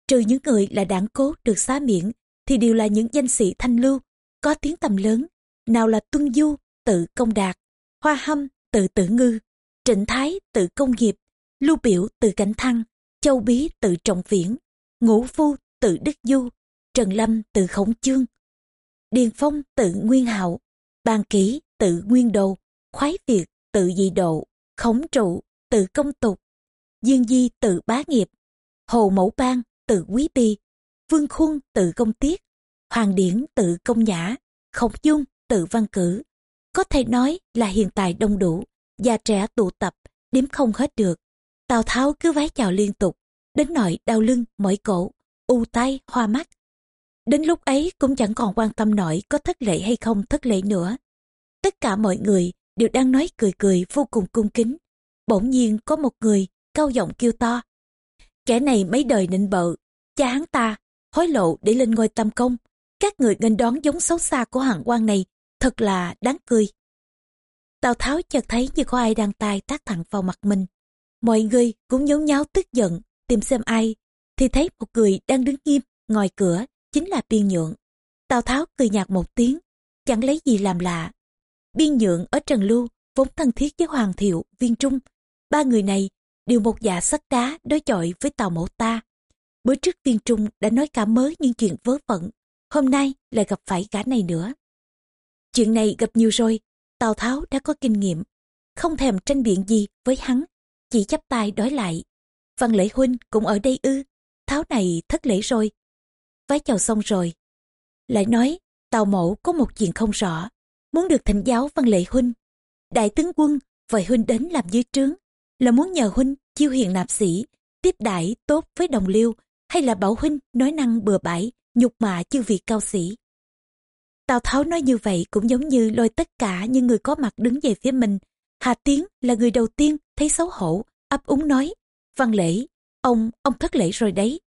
Trừ những người là đảng cố được xá miễn, thì đều là những danh sĩ thanh lưu, có tiếng tầm lớn. Nào là Tuân Du, tự công đạt, Hoa Hâm, tự tử ngư, Trịnh Thái, tự công nghiệp, Lưu Biểu, tự cảnh thăng, Châu Bí, tự trọng viễn, Ngũ Phu, tự đức du, Trần Lâm, tự khổng chương, Điền Phong, tự nguyên hạo, Bàn Kỷ, tự nguyên đồ, Khoái Việt, tự dị độ, Khổng trụ, tự công tục, Dương Di tự bá nghiệp, Hồ Mẫu Bang tự quý bi, Vương Khuôn tự công tiết, Hoàng Điển tự công nhã, Khổng Dung tự văn cử. Có thể nói là hiện tại đông đủ, già trẻ tụ tập, đếm không hết được. Tào Tháo cứ vái chào liên tục, đến nỗi đau lưng, mỏi cổ, u tay, hoa mắt. Đến lúc ấy cũng chẳng còn quan tâm nổi có thất lễ hay không thất lễ nữa. Tất cả mọi người đều đang nói cười cười vô cùng cung kính. Bỗng nhiên có một người cao giọng kêu to. Kẻ này mấy đời nịnh bợ, cha hắn ta, hối lộ để lên ngôi tam công. Các người nên đón giống xấu xa của hạng quan này, thật là đáng cười. Tào Tháo chợt thấy như có ai đang tay tác thẳng vào mặt mình. Mọi người cũng nhốn nháo tức giận, tìm xem ai, thì thấy một người đang đứng nghiêm ngoài cửa, chính là biên nhượng. Tào Tháo cười nhạt một tiếng, chẳng lấy gì làm lạ. Biên nhượng ở Trần Lưu vốn thân thiết với Hoàng Thiệu, Viên Trung. Ba người này đều một dạ sắt đá đối chọi với tàu Mẫu ta. Bữa trước Viên Trung đã nói cả mới những chuyện vớ vẩn, hôm nay lại gặp phải cả này nữa. Chuyện này gặp nhiều rồi, Tào Tháo đã có kinh nghiệm, không thèm tranh biện gì với hắn, chỉ chắp tay đói lại. Văn lễ huynh cũng ở đây ư, Tháo này thất lễ rồi. Vái chào xong rồi. Lại nói, Tào mẫu có một chuyện không rõ, muốn được thỉnh giáo văn lệ huynh. Đại tướng quân, vời huynh đến làm dưới trướng, là muốn nhờ huynh chiêu hiền nạp sĩ, tiếp đãi tốt với đồng liêu, hay là bảo huynh nói năng bừa bãi, nhục mạ chư vị cao sĩ. Tào Tháo nói như vậy cũng giống như lôi tất cả những người có mặt đứng về phía mình. Hà Tiến là người đầu tiên thấy xấu hổ, ấp úng nói, văn lễ, ông, ông thất lễ rồi đấy.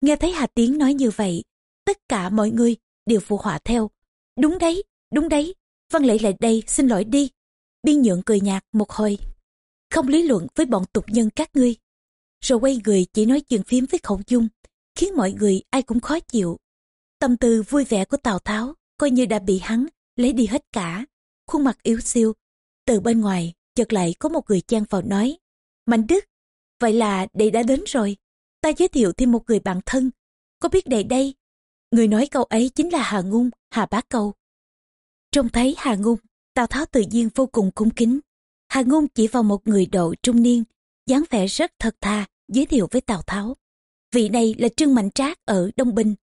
Nghe thấy Hà Tiến nói như vậy, tất cả mọi người đều phụ họa theo. Đúng đấy, đúng đấy, văn lễ lại đây, xin lỗi đi. Biên nhượng cười nhạt một hồi. Không lý luận với bọn tục nhân các ngươi. Rồi quay người chỉ nói chuyện phím với khẩu dung, khiến mọi người ai cũng khó chịu. Tâm tư vui vẻ của Tào Tháo coi như đã bị hắn lấy đi hết cả. Khuôn mặt yếu siêu. Từ bên ngoài, chợt lại có một người chen vào nói. Mạnh Đức, vậy là đệ đã đến rồi. Ta giới thiệu thêm một người bạn thân. Có biết đệ đây? Người nói câu ấy chính là Hà Ngung, Hà Bá Câu. Trông thấy Hà Ngung, Tào Tháo tự nhiên vô cùng cung kính. Hà Ngung chỉ vào một người độ trung niên, dáng vẻ rất thật thà, giới thiệu với Tào Tháo. Vị này là Trương Mạnh Trác ở Đông bình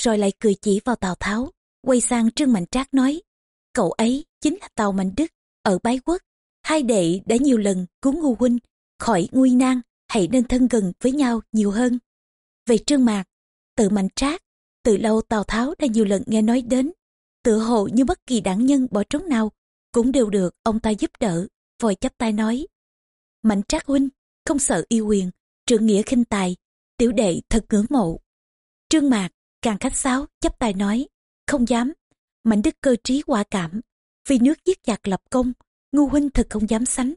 rồi lại cười chỉ vào Tào Tháo, quay sang Trương Mạnh Trác nói, cậu ấy chính là Tào Mạnh Đức ở Bái Quốc. Hai đệ đã nhiều lần cứu ngu huynh khỏi nguy nan, hãy nên thân gần với nhau nhiều hơn. Về Trương Mạc, tự Mạnh Trác, từ lâu Tào Tháo đã nhiều lần nghe nói đến, tự hồ như bất kỳ đảng nhân bỏ trốn nào cũng đều được ông ta giúp đỡ, vội chấp tay nói. Mạnh Trác huynh, không sợ yêu quyền, trượng nghĩa khinh tài, tiểu đệ thật ngưỡng mộ. Trương Mạc càng khách sáo chấp tay nói. Không dám. Mạnh đức cơ trí quả cảm vì nước giết giặc lập công ngu huynh thật không dám sánh.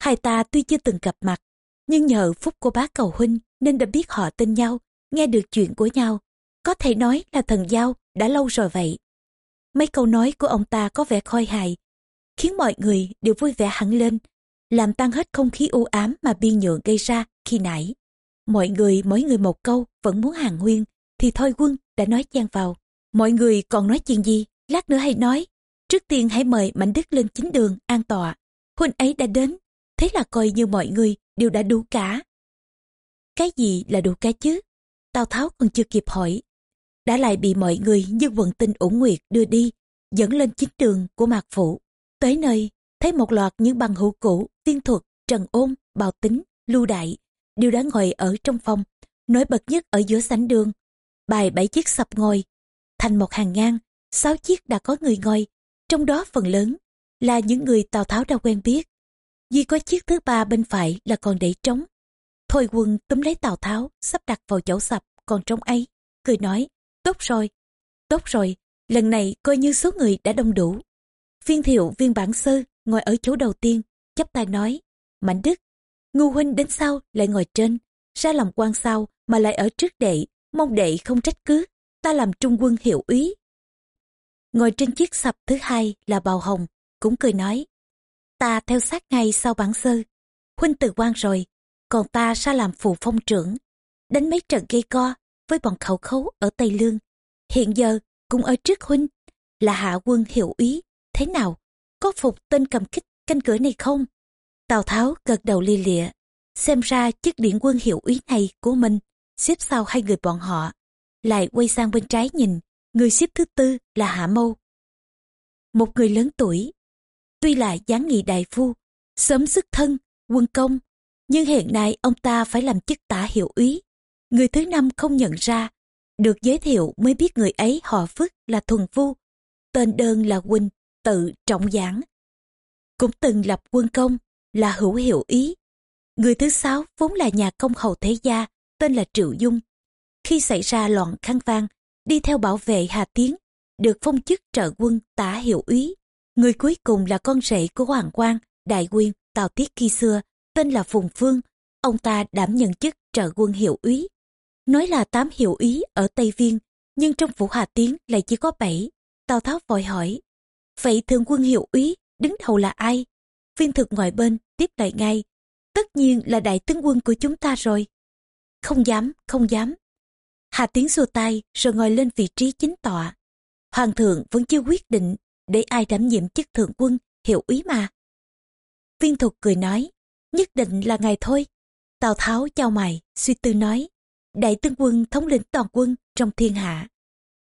Hai ta tuy chưa từng gặp mặt nhưng nhờ phúc của bá cầu huynh nên đã biết họ tên nhau nghe được chuyện của nhau. Có thể nói là thần giao đã lâu rồi vậy mấy câu nói của ông ta có vẻ khôi hài khiến mọi người đều vui vẻ hẳn lên làm tan hết không khí u ám mà biên nhượng gây ra khi nãy mọi người mỗi người một câu vẫn muốn hàng huyên thì thôi quân đã nói chen vào. Mọi người còn nói chuyện gì, lát nữa hãy nói. Trước tiên hãy mời Mạnh Đức lên chính đường, an tọa. Huynh ấy đã đến, thế là coi như mọi người đều đã đủ cả. Cái gì là đủ cả chứ? Tào Tháo còn chưa kịp hỏi. Đã lại bị mọi người như quần tinh ủng nguyệt đưa đi, dẫn lên chính trường của Mạc Phụ. Tới nơi, thấy một loạt những bằng hữu cũ, tiên thuật, trần ôn, bào tính, lưu đại, đều đã ngồi ở trong phòng, nổi bật nhất ở giữa sảnh đường. Bài bảy chiếc sập ngồi thành một hàng ngang sáu chiếc đã có người ngồi trong đó phần lớn là những người tào tháo đã quen biết. Duy có chiếc thứ ba bên phải là còn để trống. Thôi quân túm lấy tào tháo sắp đặt vào chỗ sập còn trống ấy cười nói tốt rồi. Tốt rồi. Lần này coi như số người đã đông đủ. Viên thiệu viên bản sơ ngồi ở chỗ đầu tiên chắp tay nói mạnh đức ngu huynh đến sau lại ngồi trên. Ra làm quan sau mà lại ở trước đệ mong đệ không trách cứ, ta làm trung quân hiệu úy. Ngồi trên chiếc sập thứ hai là bào hồng, cũng cười nói, ta theo sát ngay sau bản sơ, huynh từ quan rồi, còn ta ra làm phù phong trưởng, đánh mấy trận gây co với bọn khẩu khấu ở Tây Lương. Hiện giờ cũng ở trước huynh là hạ quân hiệu úy, thế nào, có phục tên cầm kích canh cửa này không? Tào Tháo gật đầu li lịa, xem ra chức điện quân hiệu úy này của mình xếp sau hai người bọn họ, lại quay sang bên trái nhìn, người xếp thứ tư là Hạ Mâu. Một người lớn tuổi, tuy là dáng nghị đại phu, sớm sức thân, quân công, nhưng hiện nay ông ta phải làm chức tả hiệu úy. Người thứ năm không nhận ra, Được giới thiệu mới biết người ấy họ Phước là Thuần Vu, tên đơn là Huynh, tự trọng giảng. Cũng từng lập quân công, là hữu hiệu ý. Người thứ sáu vốn là nhà công hầu thế gia, tên là Triệu Dung. Khi xảy ra loạn khăn vang, đi theo bảo vệ Hà Tiến, được phong chức trợ quân tả hiệu úy. Người cuối cùng là con rể của Hoàng Quang, đại quyên Tào Tiết khi xưa, tên là Phùng Phương. Ông ta đảm nhận chức trợ quân hiệu úy. Nói là tám hiệu úy ở Tây Viên, nhưng trong phủ Hà Tiến lại chỉ có bảy. Tào Tháo vội hỏi, vậy thượng quân hiệu úy đứng đầu là ai? Viên thực ngoài bên tiếp lại ngay, tất nhiên là đại tướng quân của chúng ta rồi. Không dám, không dám. Hà Tiến xua tay rồi ngồi lên vị trí chính tọa. Hoàng thượng vẫn chưa quyết định để ai đảm nhiệm chức thượng quân, hiệu úy mà. Viên thục cười nói, nhất định là ngài thôi. Tào Tháo chào mày, suy tư nói, đại tướng quân thống lĩnh toàn quân trong thiên hạ.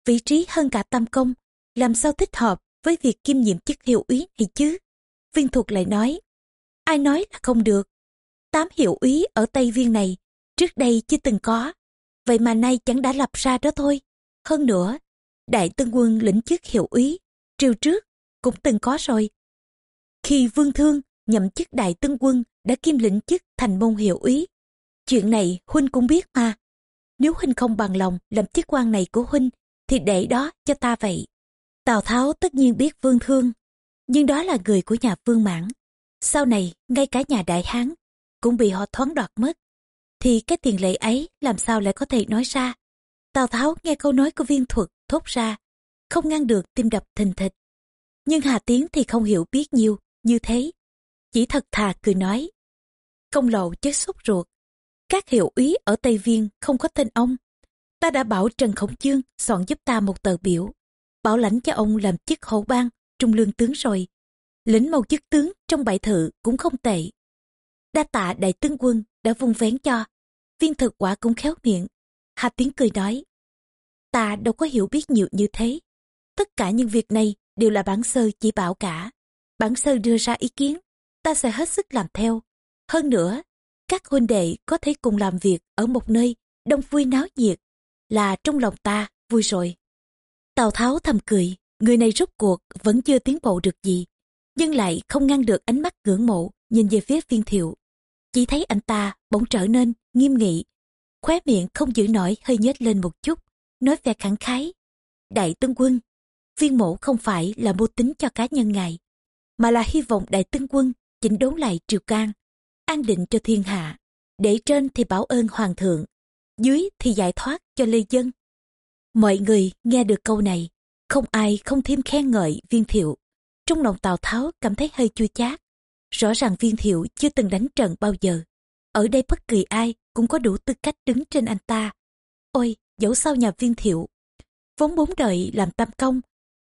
Vị trí hơn cả tam công, làm sao thích hợp với việc kiêm nhiệm chức hiệu úy này chứ? Viên thuật lại nói, ai nói là không được. Tám hiệu úy ở Tây Viên này, trước đây chưa từng có. Vậy mà nay chẳng đã lập ra đó thôi. Hơn nữa, đại tướng quân lĩnh chức hiệu úy, triều trước cũng từng có rồi. Khi Vương Thương nhậm chức đại tướng quân đã kiêm lĩnh chức thành môn hiệu úy. Chuyện này Huynh cũng biết mà. Nếu Huynh không bằng lòng làm chức quan này của Huynh, thì để đó cho ta vậy. Tào Tháo tất nhiên biết Vương Thương, nhưng đó là người của nhà Vương Mãn. Sau này, ngay cả nhà Đại Hán cũng bị họ thoáng đoạt mất. Thì cái tiền lệ ấy làm sao lại có thể nói ra? Tào Tháo nghe câu nói của viên thuật thốt ra, không ngăn được tim đập thình thịch. Nhưng Hà Tiến thì không hiểu biết nhiều như thế. Chỉ thật thà cười nói. Công lộ chết sốt ruột. Các hiệu úy ở Tây Viên không có tên ông. Ta đã bảo Trần Khổng Chương soạn giúp ta một tờ biểu. Bảo lãnh cho ông làm chức hậu bang, trung lương tướng rồi. Lĩnh một chức tướng trong bại thự cũng không tệ. Đa tạ đại tướng quân đã vung vén cho. Viên thực quả cũng khéo miệng. Hà Tiến cười nói. Ta đâu có hiểu biết nhiều như thế. Tất cả những việc này đều là bản sơ chỉ bảo cả. Bản sơ đưa ra ý kiến, ta sẽ hết sức làm theo. Hơn nữa, các huynh đệ có thể cùng làm việc ở một nơi đông vui náo nhiệt, là trong lòng ta vui rồi. Tào Tháo thầm cười, người này rút cuộc vẫn chưa tiến bộ được gì, nhưng lại không ngăn được ánh mắt ngưỡng mộ nhìn về phía viên thiệu. Chỉ thấy anh ta bỗng trở nên nghiêm nghị, khóe miệng không giữ nổi hơi nhếch lên một chút, nói vẻ khẳng khái. Đại tướng quân, viên mộ không phải là mưu tính cho cá nhân ngài, mà là hy vọng đại tướng quân chỉnh đốn lại triều can, an định cho thiên hạ, để trên thì bảo ơn hoàng thượng, dưới thì giải thoát cho lê dân. Mọi người nghe được câu này, không ai không thêm khen ngợi viên thiệu. Trong lòng Tào Tháo cảm thấy hơi chua chát. Rõ ràng viên thiệu chưa từng đánh trận bao giờ. Ở đây bất kỳ ai cũng có đủ tư cách đứng trên anh ta. Ôi, dẫu sao nhà viên thiệu. Vốn bốn đời làm tam công,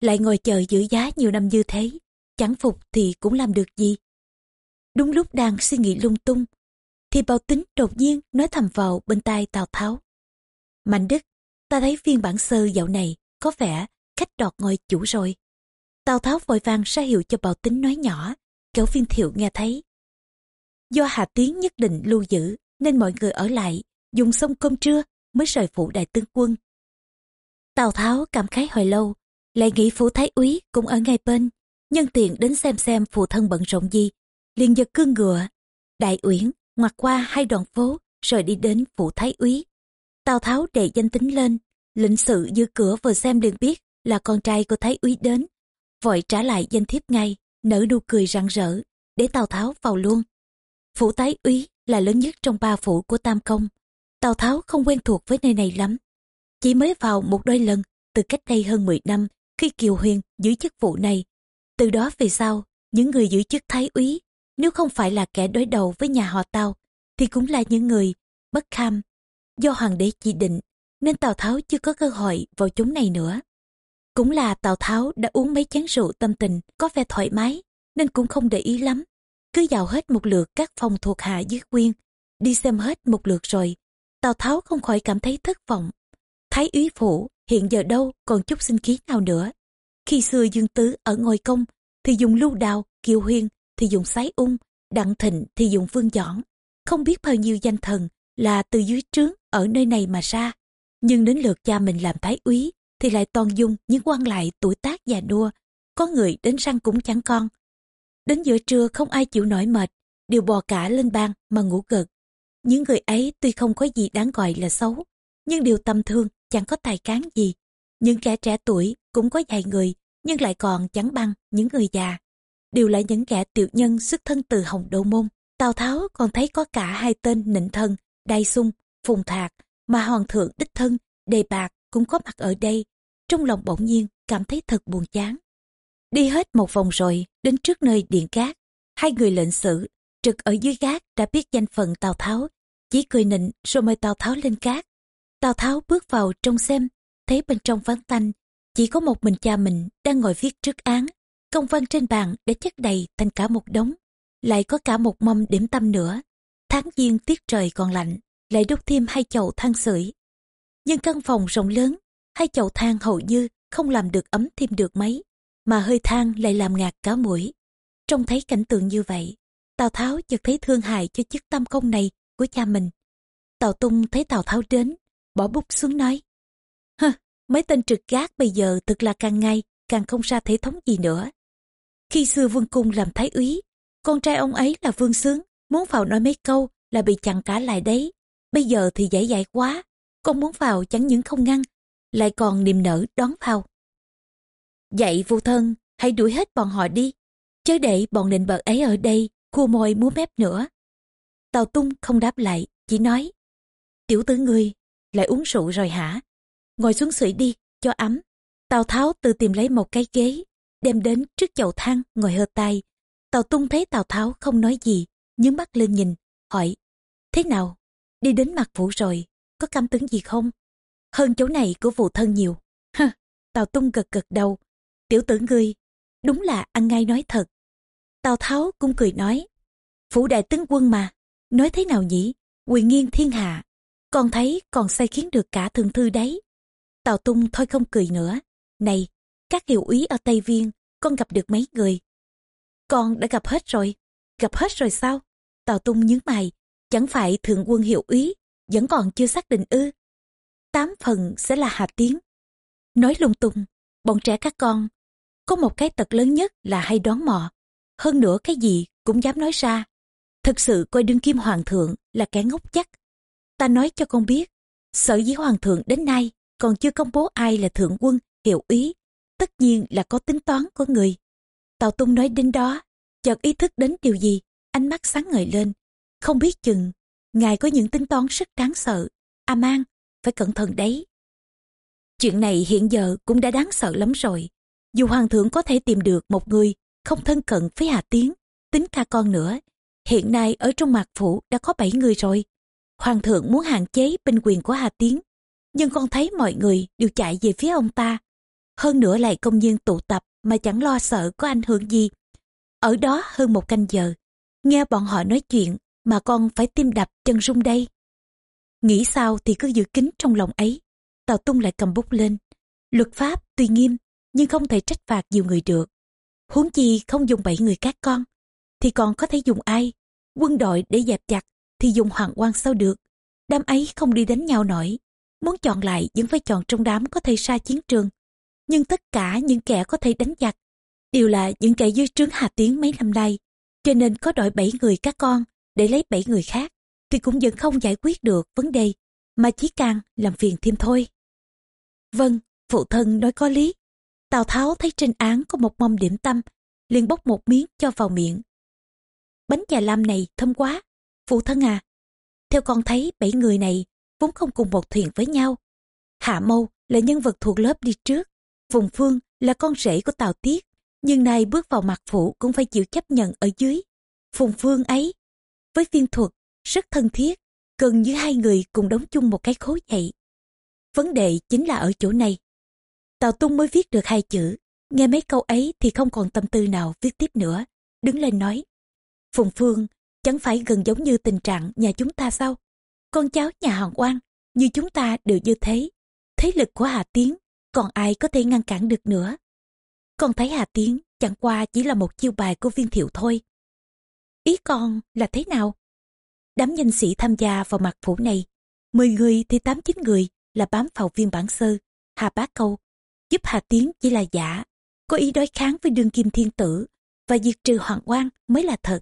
lại ngồi chờ giữ giá nhiều năm như thế. Chẳng phục thì cũng làm được gì. Đúng lúc đang suy nghĩ lung tung, thì bao tính đột nhiên nói thầm vào bên tai Tào Tháo. Mạnh Đức, ta thấy phiên bản sơ dạo này có vẻ khách đọt ngôi chủ rồi. Tào Tháo vội vàng ra hiệu cho Bảo Tính nói nhỏ, kéo viên thiệu nghe thấy. Do Hà Tiến nhất định lưu giữ, nên mọi người ở lại, dùng xong cơm trưa mới rời phủ đại tướng quân. Tào Tháo cảm khái hồi lâu, lại nghĩ phủ thái úy cũng ở ngay bên, nhân tiện đến xem xem phụ thân bận rộn gì, liền giật cương ngựa. Đại uyển ngoặt qua hai đoạn phố rồi đi đến phủ thái úy. Tào Tháo đệ danh tính lên, lĩnh sự giữ cửa vừa xem liền biết là con trai của thái úy đến. Vội trả lại danh thiếp ngay, nở nụ cười rạng rỡ, để Tào Tháo vào luôn. Phủ thái úy là lớn nhất trong ba phủ của Tam Công. Tào Tháo không quen thuộc với nơi này lắm. Chỉ mới vào một đôi lần, từ cách đây hơn 10 năm, khi Kiều Huyền giữ chức vụ này. Từ đó về sau, những người giữ chức thái úy, nếu không phải là kẻ đối đầu với nhà họ Tào, thì cũng là những người bất kham. Do hoàng đế chỉ định nên tào tháo chưa có cơ hội vào chúng này nữa. Cũng là tào tháo đã uống mấy chén rượu tâm tình có vẻ thoải mái nên cũng không để ý lắm. Cứ vào hết một lượt các phòng thuộc hạ dưới quyên đi xem hết một lượt rồi tào tháo không khỏi cảm thấy thất vọng. Thái úy phủ hiện giờ đâu còn chút sinh khí nào nữa? Khi xưa dương tứ ở ngôi công thì dùng lưu đào kiều huyên thì dùng sái ung đặng thịnh thì dùng vương giỏn, không biết bao nhiêu danh thần là từ dưới trướng ở nơi này mà ra. Nhưng đến lượt cha mình làm thái úy thì lại toàn dung những quan lại tuổi tác già nua. Có người đến săn cũng chẳng con. Đến giữa trưa không ai chịu nổi mệt, đều bò cả lên ban mà ngủ gật. Những người ấy tuy không có gì đáng gọi là xấu, nhưng điều tâm thương chẳng có tài cán gì. Những kẻ trẻ tuổi cũng có vài người, nhưng lại còn chẳng bằng những người già. Đều là những kẻ tiểu nhân xuất thân từ Hồng Đô Môn. Tào Tháo còn thấy có cả hai tên nịnh thân, Đai Sung, Phùng Thạc, mà Hoàng thượng đích thân, Đề Bạc cũng có mặt ở đây. Trong lòng bỗng nhiên cảm thấy thật buồn chán. Đi hết một vòng rồi, đến trước nơi điện cát. Hai người lệnh sử, trực ở dưới gác đã biết danh phận Tào Tháo, chỉ cười nịnh rồi mời Tào Tháo lên cát. Tào Tháo bước vào trong xem, thấy bên trong vắng tanh, chỉ có một mình cha mình đang ngồi viết trước án. Công văn trên bàn đã chất đầy thành cả một đống, lại có cả một mâm điểm tâm nữa. Tháng giêng tiết trời còn lạnh, lại đốt thêm hai chậu than sưởi. Nhưng căn phòng rộng lớn, hai chậu than hầu như không làm được ấm thêm được mấy, mà hơi than lại làm ngạt cả mũi. Trông thấy cảnh tượng như vậy, Tào Tháo chợt thấy thương hại cho chức tâm công này của cha mình. Tào Tung thấy Tào Tháo đến, bỏ bút xuống nói. Hơ, mấy tên trực gác bây giờ thực là càng ngày càng không ra thể thống gì nữa. Khi xưa vương cung làm thái úy, con trai ông ấy là vương sướng, muốn vào nói mấy câu là bị chặn cả lại đấy. Bây giờ thì dễ dãi quá, con muốn vào chẳng những không ngăn, lại còn niềm nở đón vào. Dạy vô thân, hãy đuổi hết bọn họ đi, chớ để bọn định bợ ấy ở đây, khua môi múa mép nữa. Tào Tung không đáp lại, chỉ nói, tiểu tử ngươi, lại uống rượu rồi hả? Ngồi xuống sưởi đi, cho ấm. Tào Tháo tự tìm lấy một cái ghế, đem đến trước chậu than, ngồi hơ tay. Tào Tung thấy Tào Tháo không nói gì, nhướng mắt lên nhìn, hỏi, thế nào? Đi đến mặt vũ rồi, có căm tướng gì không? Hơn chỗ này của phụ thân nhiều. Tào Tung gật gật đầu, tiểu tử ngươi, đúng là ăn ngay nói thật. Tào Tháo cũng cười nói, phủ đại tướng quân mà, nói thế nào nhỉ? Quyền nghiêng thiên hạ, con thấy còn say khiến được cả thượng thư đấy. Tào Tung thôi không cười nữa. Này, các hiệu úy ở Tây Viên, con gặp được mấy người? Con đã gặp hết rồi. Gặp hết rồi sao? Tào Tung nhướng mày, chẳng phải thượng quân hiệu úy, vẫn còn chưa xác định ư. Tám phần sẽ là Hà Tiến. Nói lung tung, bọn trẻ các con, có một cái tật lớn nhất là hay đoán mò. Hơn nữa cái gì cũng dám nói ra. Thực sự coi đương kim hoàng thượng là kẻ ngốc chắc. Ta nói cho con biết, sở dĩ hoàng thượng đến nay còn chưa công bố ai là thượng quân, hiệu ý. Tất nhiên là có tính toán của người. Tào Tung nói đến đó, chợt ý thức đến điều gì, ánh mắt sáng ngời lên. Không biết chừng, ngài có những tính toán rất đáng sợ. A Mang, phải cẩn thận đấy. Chuyện này hiện giờ cũng đã đáng sợ lắm rồi. Dù hoàng thượng có thể tìm được một người không thân cận với Hà Tiến, tính ca con nữa. Hiện nay ở trong mạc phủ đã có 7 người rồi. Hoàng thượng muốn hạn chế binh quyền của Hà Tiến, nhưng con thấy mọi người đều chạy về phía ông ta. Hơn nữa lại công nhân tụ tập mà chẳng lo sợ có ảnh hưởng gì. Ở đó hơn một canh giờ, nghe bọn họ nói chuyện mà con phải tim đập chân rung đây. Nghĩ sao thì cứ giữ kín trong lòng ấy. Tào Tung lại cầm bút lên. Luật pháp tuy nghiêm, nhưng không thể trách phạt nhiều người được. Huống chi không dùng bảy người các con, thì còn có thể dùng ai? Quân đội để dẹp chặt, thì dùng hoàng quan sao được? Đám ấy không đi đánh nhau nổi. Muốn chọn lại vẫn phải chọn trong đám có thể ra chiến trường. Nhưng tất cả những kẻ có thể đánh giặc, đều là những kẻ dưới trướng Hà Tiến mấy năm nay. Cho nên có đội bảy người các con, để lấy bảy người khác thì cũng vẫn không giải quyết được vấn đề, mà chỉ càng làm phiền thêm thôi. Vâng, phụ thân nói có lý. Tào Tháo thấy trên án có một mâm điểm tâm, liền bốc một miếng cho vào miệng. Bánh già lam này thơm quá, phụ thân à. Theo con thấy bảy người này vốn không cùng một thuyền với nhau. Hạ Mâu là nhân vật thuộc lớp đi trước, Phùng Phương là con rể của Tào Tiết, nhưng nay bước vào mặt phủ cũng phải chịu chấp nhận ở dưới. Phùng Phương ấy, với viên thuật rất thân thiết, gần như hai người cùng đóng chung một cái khối vậy. Vấn đề chính là ở chỗ này. Tào Tung mới viết được hai chữ, nghe mấy câu ấy thì không còn tâm tư nào viết tiếp nữa, đứng lên nói. Phùng Phương, chẳng phải gần giống như tình trạng nhà chúng ta sao? Con cháu nhà Hoàng Oan, như chúng ta đều như thế. Thế lực của Hà Tiến, còn ai có thể ngăn cản được nữa? Con thấy Hà Tiến chẳng qua chỉ là một chiêu bài của viên thiệu thôi. Ý con là thế nào? Đám nhân sĩ tham gia vào mặt phủ này, 10 người thì 8-9 người là bám vào viên bản sơ, Hà Bá Câu, giúp Hà Tiến chỉ là giả, có ý đối kháng với đương kim thiên tử, và diệt trừ hoàng quan mới là thật.